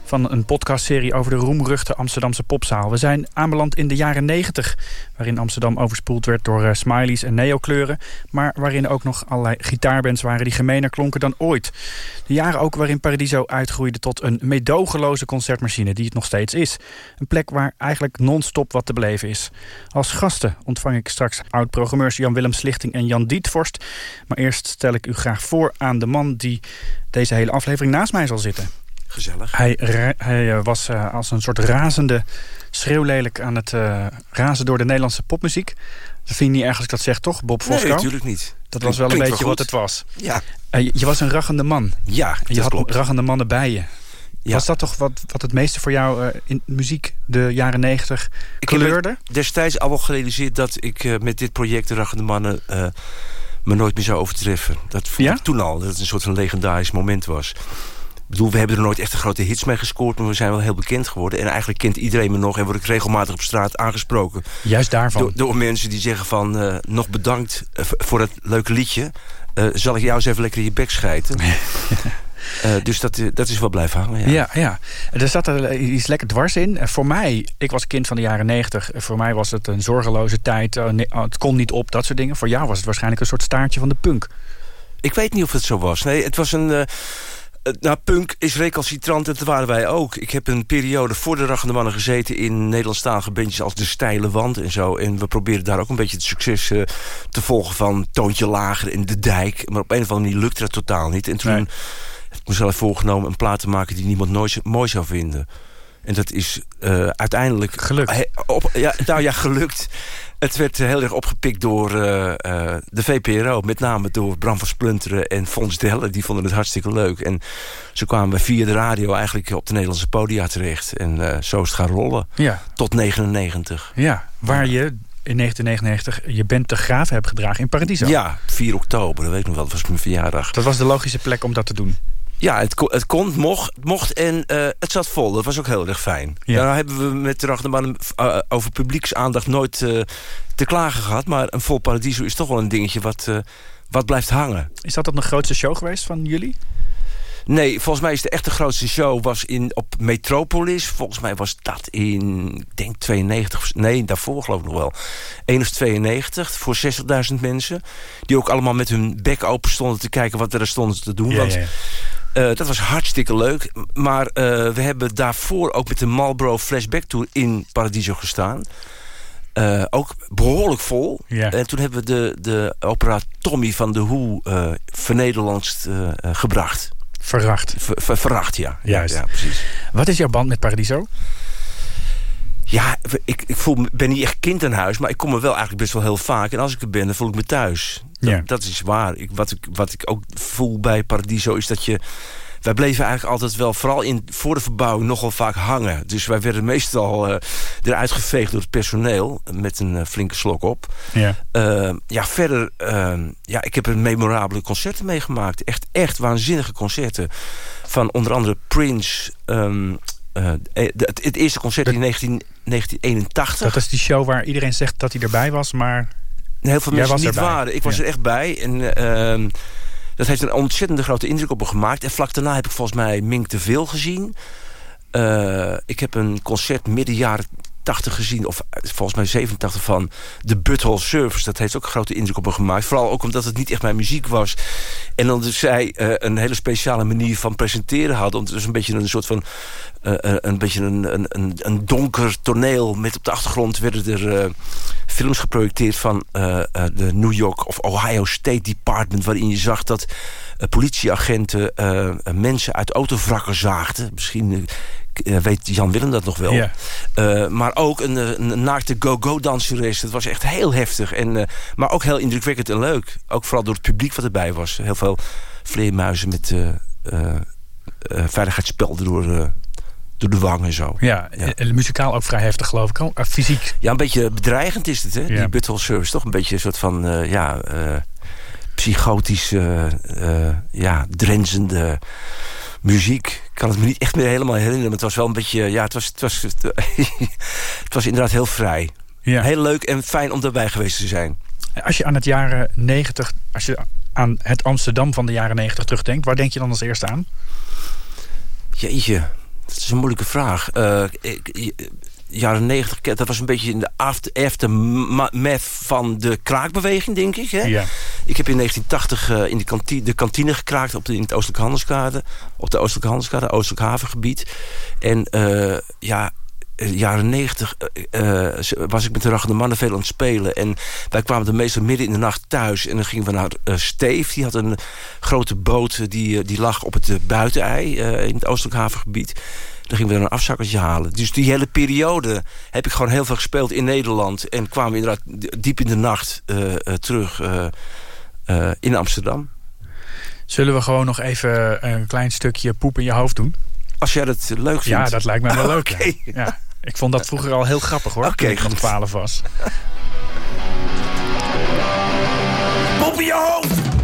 van een podcastserie over de roemruchte Amsterdamse popzaal. We zijn aanbeland in de jaren 90, waarin Amsterdam overspoeld werd door uh, smileys en neokleuren, maar waarin ook nog allerlei gitaarbands waren die gemener klonken dan ooit. De jaren ook waarin Paradiso uitgroeide tot een meedogenloze concertmachine, die het nog steeds is. Een plek waar eigenlijk non-stop wat te beleven is. Als gasten ontvang ik straks oud-programmeurs Jan-Willem Slichting en Jan Dietvorst. Maar eerst stel ik u graag voor aan de man die deze hele aflevering naast mij zal zitten. Gezellig. Hij, hij uh, was uh, als een soort razende schreeuwlelijk aan het uh, razen door de Nederlandse popmuziek. Dat vind je niet erg als ik dat zeg, toch, Bob Fosco? Nee, natuurlijk niet. Dat was wel een beetje wat het was. Ja. Je, je, was een raggende man. Ja, en je had klopt. raggende mannen bij je. Ja. Was dat toch wat, wat het meeste voor jou in muziek de jaren negentig kleurde? Ik heb destijds al wel gerealiseerd dat ik met dit project de raggende mannen me nooit meer zou overtreffen. Dat vond ja? ik toen al, dat het een soort van legendarisch moment was. Ik bedoel, we hebben er nooit echt een grote hits mee gescoord... maar we zijn wel heel bekend geworden. En eigenlijk kent iedereen me nog... en word ik regelmatig op straat aangesproken. Juist daarvan. Door, door mensen die zeggen van... Uh, nog bedankt uh, voor het leuke liedje. Uh, zal ik jou eens even lekker in je bek schijten? Uh, dus dat, dat is wel blijven hangen, ja. Ja, ja. Er zat er iets lekker dwars in. voor mij, ik was kind van de jaren negentig. Voor mij was het een zorgeloze tijd. Het kon niet op, dat soort dingen. Voor jou was het waarschijnlijk een soort staartje van de punk. Ik weet niet of het zo was. Nee, het was een... Nou, punk is recalcitrant en dat waren wij ook. Ik heb een periode voor de Raggende Mannen gezeten... in Nederlandstalige bandjes als De Steile Wand en zo. En we probeerden daar ook een beetje het succes uh, te volgen... van Toontje Lager en De Dijk. Maar op een of andere manier lukte dat totaal niet. En toen nee. heb ik mezelf voorgenomen een plaat te maken... die niemand nooit mooi zou vinden. En dat is uh, uiteindelijk... Gelukt. Op, ja, nou ja, gelukt. Het werd heel erg opgepikt door uh, uh, de VPRO. Met name door Bram van Splunteren en Fons Delle. Die vonden het hartstikke leuk. En zo kwamen we via de radio eigenlijk op de Nederlandse podia terecht. En uh, zo is het gaan rollen. Ja. Tot 99. Ja, waar je in 1999 je bent te graven hebt gedragen in Paradiso. Ja, 4 oktober. Dat weet ik nog wel. Dat was mijn verjaardag. Dat was de logische plek om dat te doen. Ja, het, kon, het kon, mocht, mocht en uh, het zat vol. Dat was ook heel erg fijn. Ja. Daar hebben we met de Rachterman uh, over publieksaandacht nooit uh, te klagen gehad. Maar een vol Paradiso is toch wel een dingetje wat, wat blijft hangen. Is dat dan de grootste show geweest van jullie? Nee, volgens mij is de echte grootste show was in, op Metropolis. Volgens mij was dat in, ik denk 92, nee, daarvoor geloof ik nog wel. 1 of 92, voor 60.000 mensen. Die ook allemaal met hun bek open stonden te kijken wat er stonden te doen. Ja, want ja, ja. Uh, dat was hartstikke leuk. Maar uh, we hebben daarvoor ook met de Marlboro Flashback Tour in Paradiso gestaan. Uh, ook behoorlijk vol. Ja. En toen hebben we de, de opera Tommy van de Hoe vernederlandst gebracht. Verracht. Ver, ver, verracht, ja. Juist. Ja, precies. Wat is jouw band met Paradiso? Ja, ik, ik voel, ben niet echt kind aan huis, maar ik kom er wel eigenlijk best wel heel vaak. En als ik er ben, dan voel ik me thuis. Dat, Ja. dat is waar. Ik, wat, ik, wat ik ook voel bij Paradiso is dat je... Wij bleven eigenlijk altijd wel, vooral in, voor de verbouwing, nogal vaak hangen. Dus wij werden meestal uh, eruit geveegd door het personeel. Met een uh, flinke slok op. Ja. Uh, ja, verder... ja, ik heb een memorabele concerten meegemaakt. Echt, echt waanzinnige concerten. Van onder andere Prince... Um, uh, het, het, eerste concert in 19, 1981. Dat is die show waar iedereen zegt dat hij erbij was, maar... Heel veel mensen niet erbij. waren. Ik was Ja. er echt bij. En uh, dat heeft een ontzettende grote indruk op me gemaakt. En vlak daarna heb ik volgens mij Mink te veel gezien. Uh, ik heb een concert midden jaren 86 gezien, of volgens mij 87 van de Butthole Service. Dat heeft ook een grote indruk op me gemaakt. Vooral ook omdat het niet echt mijn muziek was. En dan dus zij een hele speciale manier van presenteren hadden. Het dus een beetje een soort van een beetje een, een, donker toneel met op de achtergrond werden er films geprojecteerd van de New York of Ohio State Department... waarin je zag dat politieagenten mensen uit autovrakken zaagden. Misschien weet Jan Willem dat nog wel. maar ook een, een naakte go-go-danseres. Dat was echt heel heftig. En, maar ook heel indrukwekkend en leuk. Ook vooral door het publiek wat erbij was. Heel veel vleermuizen met veiligheidsspel door door de wang en zo. Ja, en muzikaal ook vrij heftig geloof ik. Uh, fysiek. Ja, een beetje bedreigend is het, hè? Die Butthole Service. Toch een beetje een soort van, uh, ja, uh, psychotische, ja, drenzende muziek. Ik kan het me niet echt meer helemaal herinneren. Maar het was wel een beetje, ja, het was, het was, het was inderdaad heel vrij. Ja. Heel leuk en fijn om daarbij geweest te zijn. Als je aan het jaren 90, als je aan het Amsterdam van de jaren 90 terugdenkt, waar denk je dan als eerste aan? Jeetje, dat is een moeilijke vraag. Uh, ik, jaren negentig, dat was een beetje in de after, aftermath van de kraakbeweging, denk ik. Hè? Ja. Ik heb in 1980 uh, in de kantine, de kantine gekraakt op de, in het Oostelijke Handelskade. Op de Oostelijke Handelskade, Oostelijk Havengebied. En uh, ja, jaren negentig uh, was ik met de Rachende Mannen veel aan het spelen. En wij kwamen de meestal midden in de nacht thuis. En dan gingen we naar uh, Steef. Die had een grote boot die, die lag op het buitenei in het Oostelijk Havengebied. Dan gingen we een afzakkertje halen. Dus die hele periode heb ik gewoon heel veel gespeeld in Nederland. En kwamen we inderdaad diep in de nacht terug in Amsterdam. Zullen we gewoon nog even een klein stukje poep in je hoofd doen? Als jij dat leuk vindt. Ja, dat lijkt mij wel leuk. Okay. Ja. Ik vond dat vroeger al heel grappig hoor. Oké, ik van 12 was. Pop in je hoofd!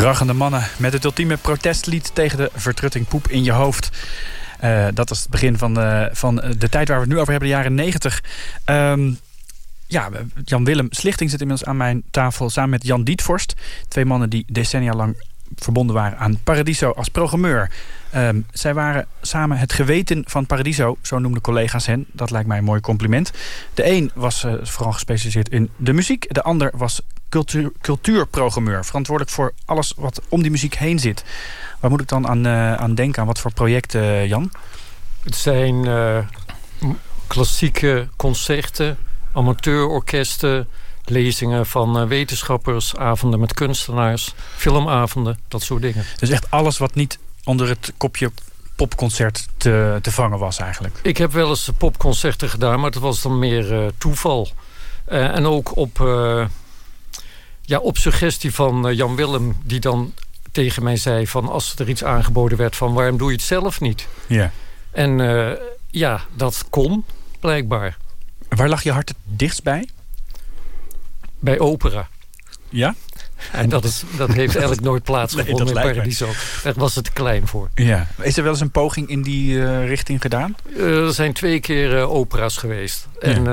De raggende mannen met het ultieme protestlied tegen de vertrutting poep in je hoofd. Uh, dat is het begin van de, van de tijd waar we het nu over hebben, de jaren negentig. Um, ja, Jan-Willem Slichting zit inmiddels aan mijn tafel samen met Jan Dietvorst. Twee mannen die decennia lang verbonden waren aan Paradiso als programmeur. Um, zij waren samen het geweten van Paradiso, zo noemden collega's hen. Dat lijkt mij een mooi compliment. De een was uh, vooral gespecialiseerd in de muziek. De ander was cultuur, cultuurprogrammeur. Verantwoordelijk voor alles wat om die muziek heen zit. Waar moet ik dan aan, uh, aan denken? Aan wat voor projecten, Jan? Het zijn klassieke concerten, amateurorkesten lezingen van wetenschappers, avonden met kunstenaars, filmavonden, dat soort dingen. Dus echt alles wat niet onder het kopje popconcert te, te vangen was eigenlijk? Ik heb wel eens popconcerten gedaan, maar dat was dan meer uh, toeval. Uh, en ook op, uh, ja, op suggestie van Jan Willem, die dan tegen mij zei van als er iets aangeboden werd van waarom doe je het zelf niet? Ja. En ja, dat kon blijkbaar. Waar lag je hart het dichtst bij? Bij opera. Ja? En dat, is, dat heeft eigenlijk nooit plaatsgevonden nee, in Paradiso. Daar was het te klein voor. Ja. Is er wel eens een poging in die uh, richting gedaan? Uh, er zijn twee keer uh, opera's geweest. En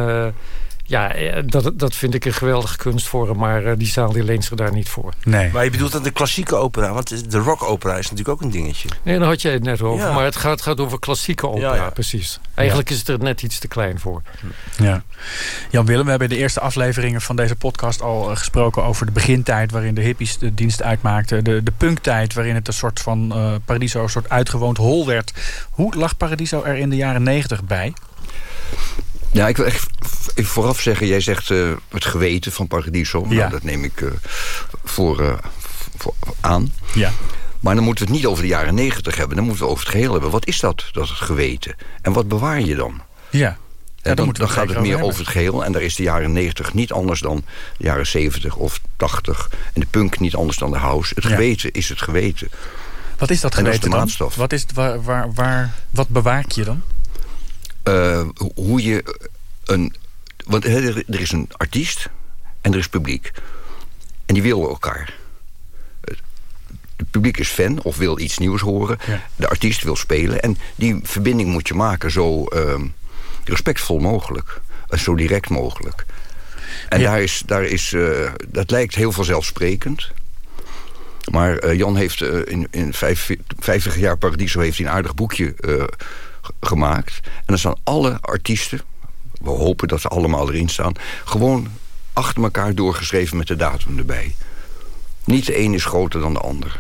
ja, ja dat, dat vind ik een geweldige kunstvorm. Maar die zaal die leent zich daar niet voor. Nee. Maar je bedoelt dan de klassieke opera? Want de rock-opera is natuurlijk ook een dingetje. Nee, daar had jij het net over. Ja. Maar het gaat, gaat over klassieke opera, ja, precies. Eigenlijk is het er net iets te klein voor. Ja. Jan Willem, we hebben in de eerste afleveringen van deze podcast al gesproken over de begintijd waarin de hippies de dienst uitmaakten. De, de punktijd waarin het een soort van uh, Paradiso een soort uitgewoond hol werd. Hoe lag Paradiso er in de jaren negentig bij? Ja, ik wil echt even vooraf zeggen, jij zegt uh, het geweten van Paradiso. Ja. Nou, dat neem ik uh, voor, uh, voor, aan. Ja. Maar dan moeten we het niet over de jaren negentig hebben. Dan moeten we over het geheel hebben. Wat is dat, dat het geweten? En wat bewaar je dan? Ja. Ja, dan, dan gaat het meer over, over het geheel. En daar is de jaren 90 niet anders dan de jaren 70 of 80. En de punk niet anders dan de house. Het geweten is het geweten. Wat is dat en geweten dat is de maatstaf. Wat, is het, waar, waar, waar, wat bewaak je dan? Uh, hoe je een... Want er, er is een artiest en er is publiek. En die willen elkaar. Het publiek is fan of wil iets nieuws horen. De artiest wil spelen. En die verbinding moet je maken zo ehm, respectvol mogelijk. En zo direct mogelijk. En daar is, daar is, eh, dat lijkt heel vanzelfsprekend. Maar eh, Jan heeft eh, in, in vijf, 50 jaar Paradiso heeft hij een aardig boekje gemaakt. En dan staan alle artiesten, we hopen dat ze allemaal erin staan... gewoon achter elkaar doorgeschreven met de datum erbij. Niet de een is groter dan de ander.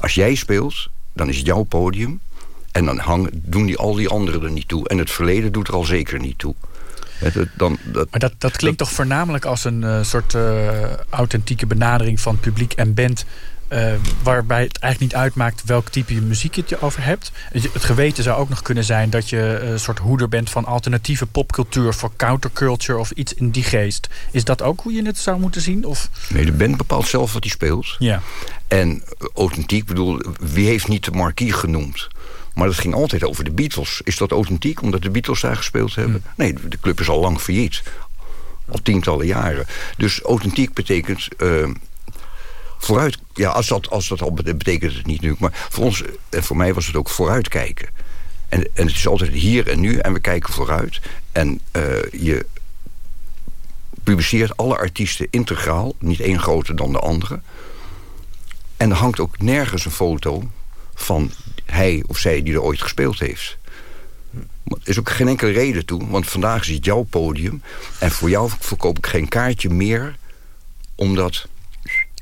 Als jij speelt, dan is het jouw podium... en dan hang, doen die, al die anderen er niet toe. En het verleden doet er al zeker niet toe. Dan, dat, maar dat, dat klinkt toch voornamelijk als een uh, soort uh, authentieke benadering van publiek en band. Uh, waarbij het eigenlijk niet uitmaakt welk type muziek je het over hebt. Het geweten zou ook nog kunnen zijn dat je een soort hoeder bent van alternatieve popcultuur voor counterculture of iets in die geest. Is dat ook hoe je het zou moeten zien? Of? Nee, de band bepaalt zelf wat hij speelt. Ja. En authentiek bedoel, wie heeft niet de marquis genoemd? Maar dat ging altijd over de Beatles. Is dat authentiek omdat de Beatles daar gespeeld hebben? Hmm. Nee, de club is al lang failliet. Al tientallen jaren. Dus authentiek betekent... Uh, vooruit... Ja, als dat, als dat al betekent het niet nu. Maar voor ons en voor mij was het ook vooruitkijken. En, en het is altijd hier en nu en we kijken vooruit. En uh, je publiceert alle artiesten integraal. Niet één groter dan de andere. En er hangt ook nergens een foto van hij of zij die er ooit gespeeld heeft. Er is ook geen enkele reden toe, want vandaag is het jouw podium... en voor jou verkoop ik geen kaartje meer, omdat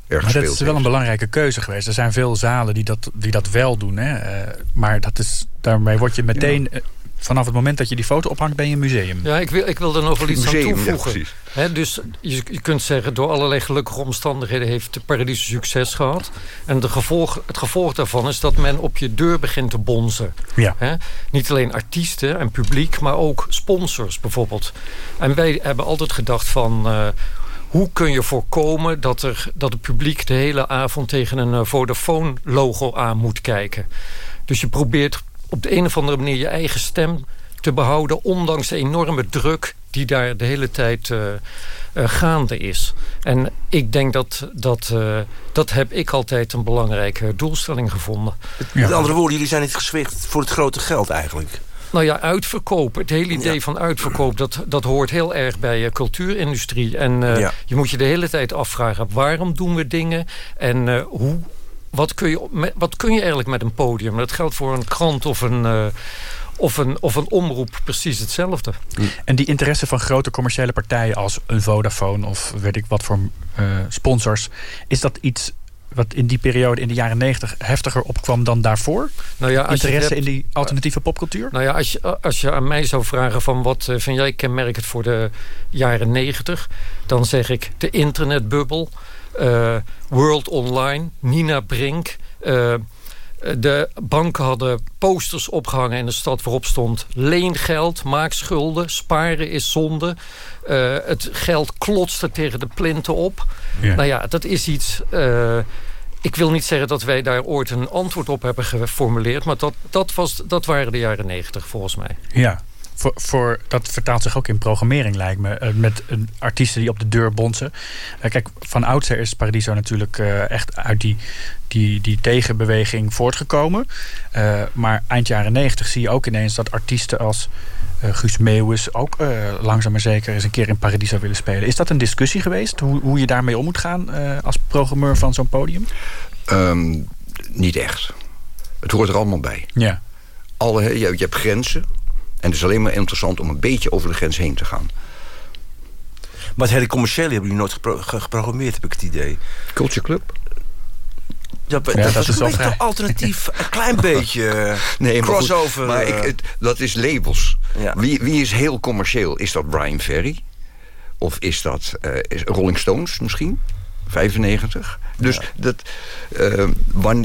maar dat is wel een belangrijke keuze geweest. Er zijn veel zalen die dat, die dat wel doen. Hè? Uh, maar dat is, daarmee word je meteen eh, vanaf het moment dat je die foto ophangt, ben je een museum. Ja, ik wil, ik wil er nog wel iets aan toevoegen. Ja, dus je, je kunt zeggen, door allerlei gelukkige omstandigheden... heeft de Paradies succes gehad. En de gevolg, het gevolg daarvan is dat men op je deur begint te bonzen. Ja. Niet alleen artiesten en publiek, maar ook sponsors bijvoorbeeld. En wij hebben altijd gedacht van... Uh, hoe kun je voorkomen dat, er, dat het publiek de hele avond tegen een eh, Vodafone-logo aan moet kijken? Dus je probeert op de een of andere manier je eigen stem te behouden... ondanks de enorme druk die daar de hele tijd uh, uh, gaande is. En ik denk dat dat, dat heb ik altijd een belangrijke doelstelling gevonden. Met andere woorden, jullie zijn niet gezwicht voor het grote geld eigenlijk. Nou ja, uitverkopen. Het hele idee van uitverkoop... Dat, dat hoort heel erg bij de cultuurindustrie. En uh, je moet je de hele tijd afvragen... waarom doen we dingen en uh, hoe wat kun, je, wat kun je eigenlijk met een podium? Dat geldt voor een krant of een, uh, of een, of een omroep precies hetzelfde. En die interesse van grote commerciële partijen als een Vodafone of weet ik wat voor uh, sponsors, is dat iets wat in die periode in de jaren negentig heftiger opkwam dan daarvoor? Nou ja, Interesse hebt, in die alternatieve popcultuur? Nou ja, als je, als je aan mij zou vragen van wat uh, vind jij kenmerkend voor de jaren negentig, dan zeg ik de internetbubbel. Uh, World Online, Nina Brink. Uh, de banken hadden posters opgehangen in de stad waarop stond... leengeld, maak schulden, sparen is zonde. Uh, het geld klotste tegen de plinten op. Ja. Nou ja, dat is iets... Uh, ik wil niet zeggen dat wij daar ooit een antwoord op hebben geformuleerd... maar dat, dat, was, dat waren de jaren negentig volgens mij. Ja, voor, voor, dat vertaalt zich ook in programmering, lijkt me. Uh, met een artiesten die op de deur bonzen. Uh, kijk, van oudsher is Paradiso natuurlijk echt uit die, die, die tegenbeweging voortgekomen. maar eind jaren negentig zie je ook ineens dat artiesten als Guus Meeuwis... ook langzaam maar zeker eens een keer in Paradiso willen spelen. Is dat een discussie geweest? Hoe, hoe je daarmee om moet gaan als programmeur van zo'n podium? Um, niet echt. Het hoort er allemaal bij. Ja. Alle, je, je hebt grenzen. En het is alleen maar interessant om een beetje over de grens heen te gaan. Maar het hele commerciële hebben jullie nooit gepro geprogrammeerd, heb ik het idee. Culture Club? Ja, ja, dat, dat is een beetje alternatief, een klein beetje nee, crossover. Maar, goed, maar ik, het, dat is labels. Ja. Wie, wie is heel commercieel? Is dat Brian Ferry? Of is dat uh, is Rolling Stones misschien? 95. Dus ja. dat, uh,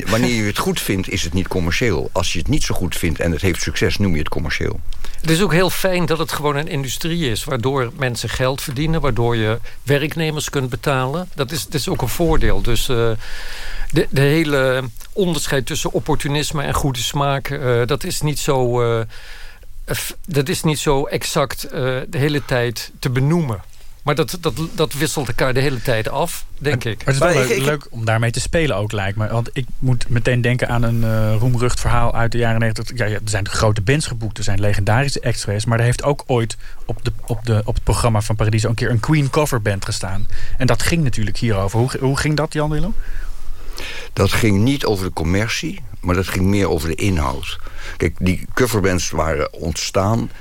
wanneer je het goed vindt, is het niet commercieel. Als je het niet zo goed vindt en het heeft succes, noem je het commercieel. Het is ook heel fijn dat het gewoon een industrie is... waardoor mensen geld verdienen, waardoor je werknemers kunt betalen. Dat is, dat is ook een voordeel. Dus uh, de, de hele onderscheid tussen opportunisme en goede smaak... Uh, dat is niet zo dat is niet zo exact de hele tijd te benoemen. Maar dat, dat, dat wisselt elkaar de hele tijd af, denk ik. Maar het is wel leuk, leuk, om daarmee te spelen ook, lijkt me. Want ik moet meteen denken aan een uh, roemrucht verhaal uit de jaren 90. Ja, ja, er zijn grote bands geboekt, er zijn legendarische extra's. Maar er heeft ook ooit op, de, op, de, op het programma van Paradiso... een keer een Queen coverband gestaan. En dat ging natuurlijk hierover. Hoe, hoe ging dat, Jan Willem? Dat ging niet over de commercie, maar dat ging meer over de inhoud. Kijk, die coverbands waren ontstaan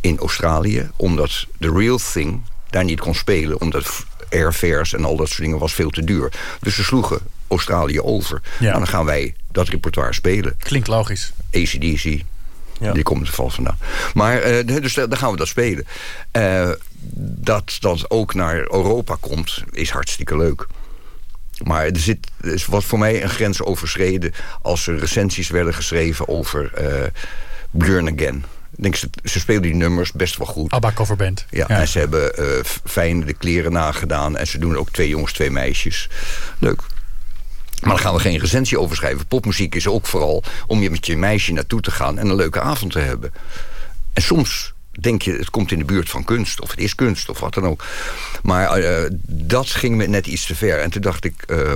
in Australië... omdat The Real Thing daar niet kon spelen... omdat airfares en al dat soort dingen was veel te duur. Dus ze sloegen Australië over. Ja. En dan gaan wij dat repertoire spelen. Klinkt logisch. ACDC, ja. Die komt er vals vandaan. Maar uh, dus dan gaan we dat spelen. Uh, dat dat ook naar Europa komt, is hartstikke leuk. Maar er zit, is wat voor mij een grens overschreden... als er recensies werden geschreven over uh, Burn Again. Denk, ze, ze spelen die nummers best wel goed. ABBA coverband. Ja, ja, en ze hebben uh, fijn de kleren nagedaan. En ze doen ook twee jongens, twee meisjes. Leuk. Maar daar gaan we geen recensie over schrijven. Popmuziek is ook vooral om je met je meisje naartoe te gaan... en een leuke avond te hebben. En soms denk je, het komt in de buurt van kunst. Of het is kunst, of wat dan ook. Maar uh, dat ging me net iets te ver. En toen dacht ik, uh,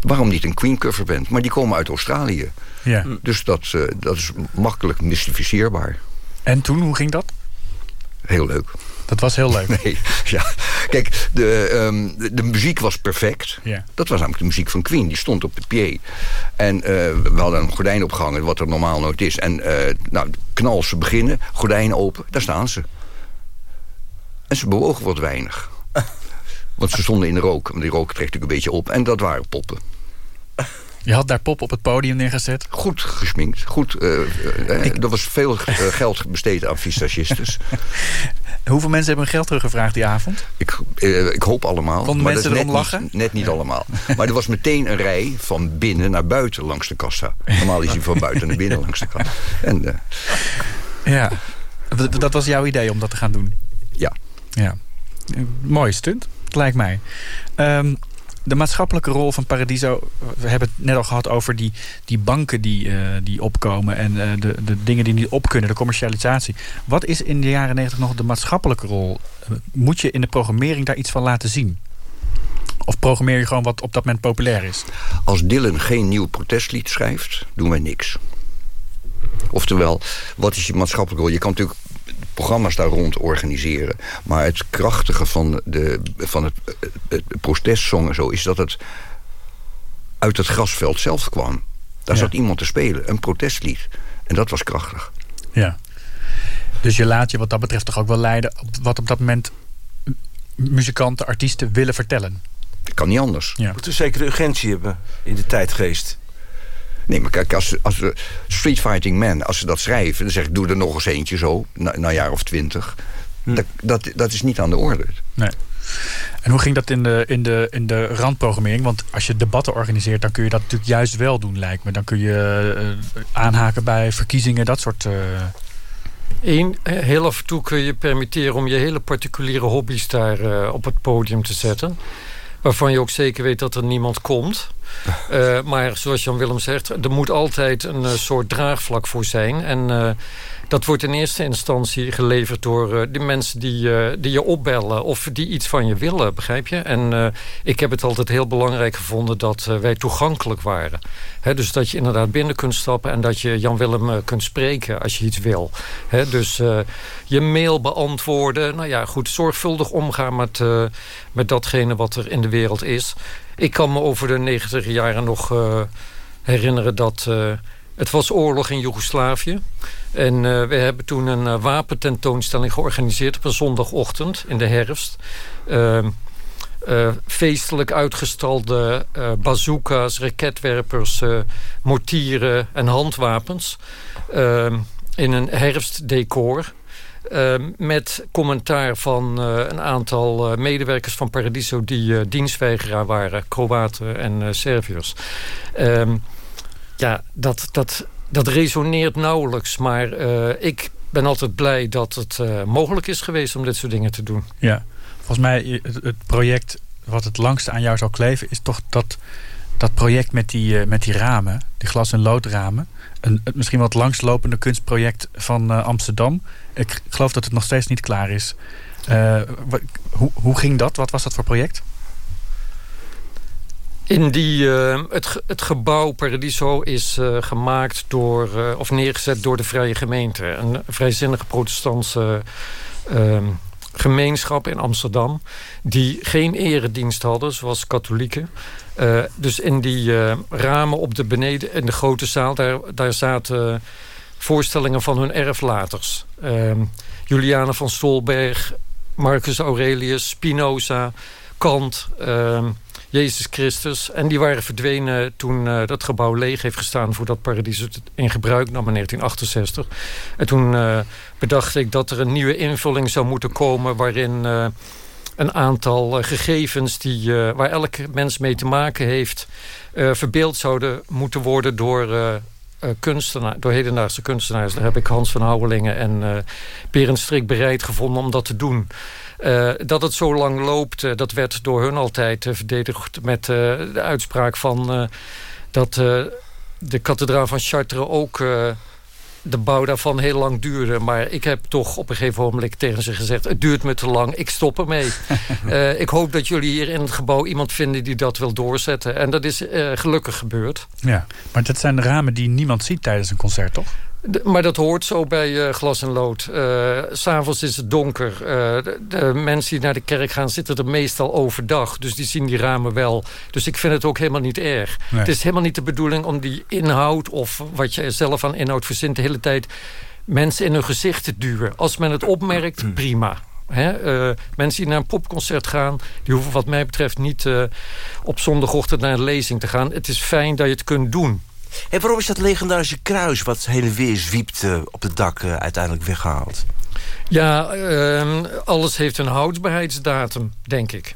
waarom niet een Queen coverband? Maar die komen uit Australië. Ja. Dus dat, uh, dat is makkelijk mystificeerbaar. En toen, hoe ging dat? Heel leuk. Dat was heel leuk. Nee, ja. Kijk, de, um, de, muziek was perfect. Ja. Dat was namelijk de muziek van Queen. Die stond op de pied. En uh, we hadden een gordijn opgehangen, wat er normaal nooit is. En uh, nou, knal ze beginnen, gordijn open, daar staan ze. En ze bewogen wat weinig. Want ze stonden in de rook. Want die rook trekt natuurlijk een beetje op. En dat waren poppen. Je had daar pop op het podium neergezet? Goed gesminkt. Goed, uh, ik... Er was veel geld besteed aan visagistes. Hoeveel mensen hebben hun geld teruggevraagd die avond? Ik, ik hoop allemaal. Konden mensen erom lachen? Niet, net niet allemaal. Maar er was meteen een rij van binnen naar buiten langs de kassa. Normaal is hij van buiten naar binnen langs de kassa. En, ja, dat was jouw idee om dat te gaan doen? Ja. ja. Mooie stunt, lijkt mij. Um, de maatschappelijke rol van Paradiso... we hebben het net al gehad over die, die banken die, uh, die opkomen... en uh, de, de dingen die niet op kunnen, de commercialisatie. Wat is in de jaren negentig nog de maatschappelijke rol? Moet je in de programmering daar iets van laten zien? Of programmeer je gewoon wat op dat moment populair is? Als Dylan geen nieuw protestlied schrijft, doen wij niks. Oftewel, wat is je maatschappelijke rol? Je kan natuurlijk programma's daar rond organiseren. Maar het krachtige van, de, van het, het en zo... is dat het uit het grasveld zelf kwam. Daar zat iemand te spelen, een protestlied. En dat was krachtig. Ja. Dus je laat je wat dat betreft toch ook wel leiden... op wat op dat moment muzikanten, artiesten willen vertellen. Dat kan niet anders. Ja. Moet een zekere urgentie hebben in de tijdgeest. Nee, maar kijk, als, als Street Fighting Man, als ze dat schrijven... dan zeg ik, doe er nog eens eentje zo, na, na een jaar of twintig. Hm. Dat, dat, dat is niet aan de orde. Nee. En hoe ging dat in de, in, de, in de randprogrammering? Want als je debatten organiseert, dan kun je dat natuurlijk juist wel doen, lijkt me. Dan kun je uh, aanhaken bij verkiezingen, dat soort... Uh... Eén, heel af en toe kun je permitteren om je hele particuliere hobby's daar uh, op het podium te zetten. Waarvan je ook zeker weet dat er niemand komt. Uh, maar zoals Jan Willem zegt, er moet altijd een uh, soort draagvlak voor zijn. En uh, dat wordt in eerste instantie geleverd door de mensen die, die je opbellen... of die iets van je willen, begrijp je? En ik heb het altijd heel belangrijk gevonden dat wij toegankelijk waren. He, dus dat je inderdaad binnen kunt stappen... en dat je Jan Willem kunt spreken als je iets wil. Dus je mail beantwoorden. Nou ja, goed, zorgvuldig omgaan met, met datgene wat er in de wereld is... Ik kan me over de 90 jaren nog uh, herinneren dat... Uh, het was oorlog in Joegoslavië. En uh, we hebben toen een wapententoonstelling georganiseerd... op een zondagochtend in de herfst. Ehm, feestelijk uitgestalde bazooka's, raketwerpers... mortieren en handwapens... Ehm, in een herfstdecor... Ehm, met commentaar van uh, een aantal uh, medewerkers van Paradiso... die uh, dienstweigeraar waren, Kroaten en Serviërs. Um, ja, dat, dat, dat resoneert nauwelijks. Maar ik ben altijd blij dat het mogelijk is geweest om dit soort dingen te doen. Ja, volgens mij het, project wat het langste aan jou zal kleven... is toch dat dat project met die, eh, met die ramen, die glas- en loodramen... Een, het misschien wat langslopende kunstproject van eh, Amsterdam. Ik geloof dat het nog steeds niet klaar is. Eh, hoe, hoe ging dat? Wat was dat voor project? In die, eh, het, het gebouw Paradiso is gemaakt door, of neergezet door de Vrije Gemeente. Een vrijzinnige protestantse ehm, gemeenschap in Amsterdam. Die geen eredienst hadden, zoals katholieken. Eh, dus in die eh, ramen op de beneden, in de grote zaal, daar, daar zaten voorstellingen van hun erflaters. Ehm Juliane van Stolberg, Marcus Aurelius, Spinoza, Kant, ehm, Jezus Christus. En die waren verdwenen toen eh, dat gebouw leeg heeft gestaan... voordat Paradies in gebruik nam in 1968. En toen eh, bedacht ik dat er een nieuwe invulling zou moeten komen... waarin eh, een aantal eh, gegevens die, eh, waar elke mens mee te maken heeft... eh, verbeeld zouden moeten worden door... kunstenaar, door hedendaagse kunstenaars. Daar heb ik Hans van Houwelingen en eh Berend Strik bereid gevonden om dat te doen. Dat het zo lang loopt, dat werd door hun altijd verdedigd... met de uitspraak van dat de kathedraal van Chartres ook... de bouw daarvan heel lang duurde. Maar ik heb toch op een gegeven moment tegen ze gezegd... het duurt me te lang, ik stop ermee. Eh, ik hoop dat jullie hier in het gebouw iemand vinden die dat wil doorzetten. En dat is eh, gelukkig gebeurd. Ja, maar dat zijn de ramen die niemand ziet tijdens een concert, toch? De- maar dat hoort zo bij eh, glas en lood. Uh, S'avonds is het donker. Eh, de, de mensen die naar de kerk gaan zitten er meestal overdag. Dus die zien die ramen wel. Dus ik vind het ook helemaal niet erg. Nee. Het is helemaal niet de bedoeling om die inhoud... of wat je zelf aan inhoud verzint... de hele tijd mensen in hun gezicht te duwen. Als men het opmerkt, prima. Hè? mensen die naar een popconcert gaan... die hoeven wat mij betreft niet op zondagochtend naar een lezing te gaan. Het is fijn dat je het kunt doen. En waarom is dat legendarische kruis... wat heen en weer zwiept eh, op het dak eh, uiteindelijk weggehaald? Ja, ehm, alles heeft een houdbaarheidsdatum, denk ik.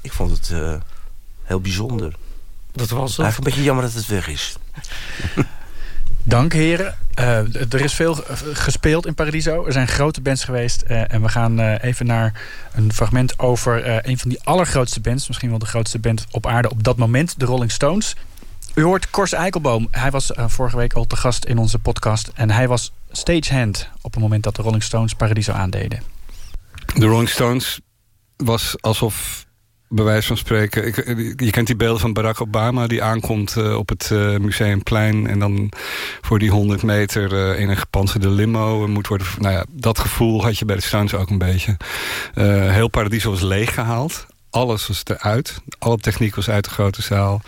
Ik vond het eh, heel bijzonder. Dat was het. Eigenlijk een beetje jammer dat het weg is. Dank heren. Eh, er is veel ge- gespeeld in Paradiso. Er zijn grote bands geweest. eh, en we gaan eh, even naar een fragment over eh, een van die allergrootste bands. Misschien wel de grootste band op aarde op dat moment. De Rolling Stones. U hoort Kors Eikelboom. Hij was eh, vorige week al te gast in onze podcast. En hij was stagehand op het moment dat de Rolling Stones Paradiso aandeden. De Rolling Stones was alsof, bij wijze van spreken... Ik, je kent die beelden van Barack Obama... die aankomt eh, op het eh, Museumplein... en dan voor die 100 meter in een gepantserde limo moet worden... Nou ja, dat gevoel had je bij de Stones ook een beetje. Heel Paradiso was leeggehaald. Alles was eruit. Alle techniek was uit de grote zaal.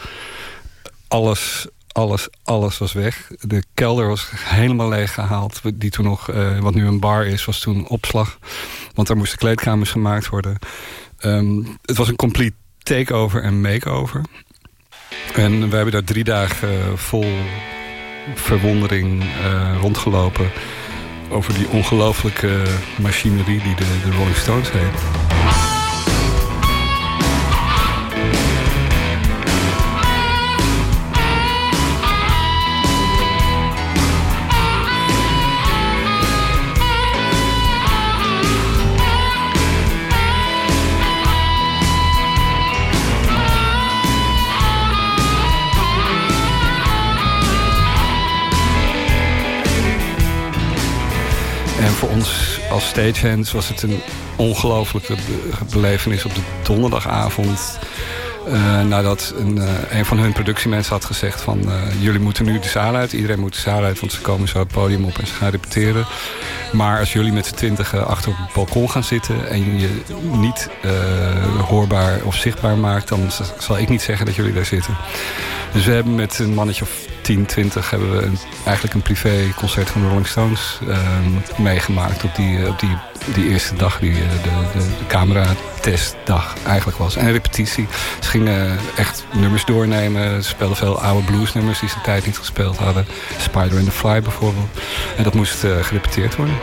Alles... Alles, alles was weg. De kelder was helemaal leeggehaald. Die toen nog, eh, wat nu een bar is, was toen opslag. Want daar moesten kleedkamers gemaakt worden. Ehm, het was een complete takeover en makeover. En we hebben daar drie dagen vol verwondering eh, rondgelopen... over die ongelooflijke machinerie die de, de Rolling Stones heet. En voor ons als stagehands was het een ongelooflijke be- belevenis op de donderdagavond. Eh, nadat een, eh, een van hun productiemensen had gezegd van... eh, jullie moeten nu de zaal uit. Iedereen moet de zaal uit, want ze komen zo het podium op en ze gaan repeteren. Maar als jullie met z'n twintigen achter op het balkon gaan zitten... en je niet hoorbaar of zichtbaar maakt... dan zal ik niet zeggen dat jullie daar zitten. Dus we hebben met een mannetje of 10, 20 hebben we een, eigenlijk een privéconcert van de Rolling Stones ehm, meegemaakt op die, op die, die eerste dag, die de, de, de cameratestdag eigenlijk was. En repetitie. Gingen echt nummers doornemen. Ze speelden veel oude bluesnummers die ze tijd niet gespeeld hadden. Spider and the Fly bijvoorbeeld. En dat moest eh, gerepeteerd worden.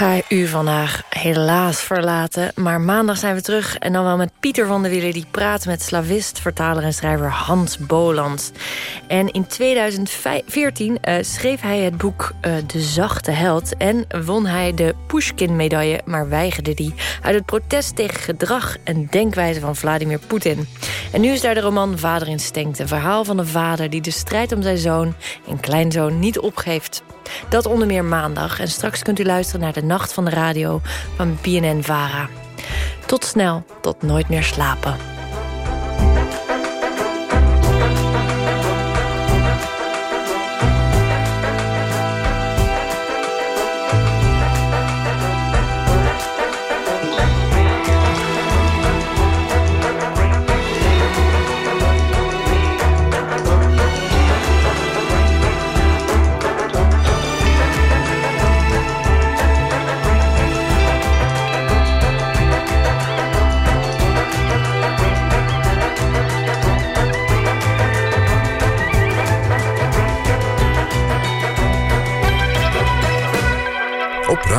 Ga u vandaag helaas verlaten, maar maandag zijn we terug... en dan wel met Pieter van der Wielen, die praat met slavist, vertaler en schrijver Hans Boland. En in 2014 uh, schreef hij het boek uh, De Zachte Held... en won hij de Pushkin-medaille, maar weigerde die... uit het protest tegen gedrag en denkwijze van Vladimir Poetin. En nu is daar de roman Vaderinstinct, een verhaal van een vader... die de strijd om zijn zoon en kleinzoon niet opgeeft... Dat onder meer maandag. En straks kunt u luisteren naar de Nacht van de Radio van BNN-VARA. Tot snel, tot nooit meer slapen.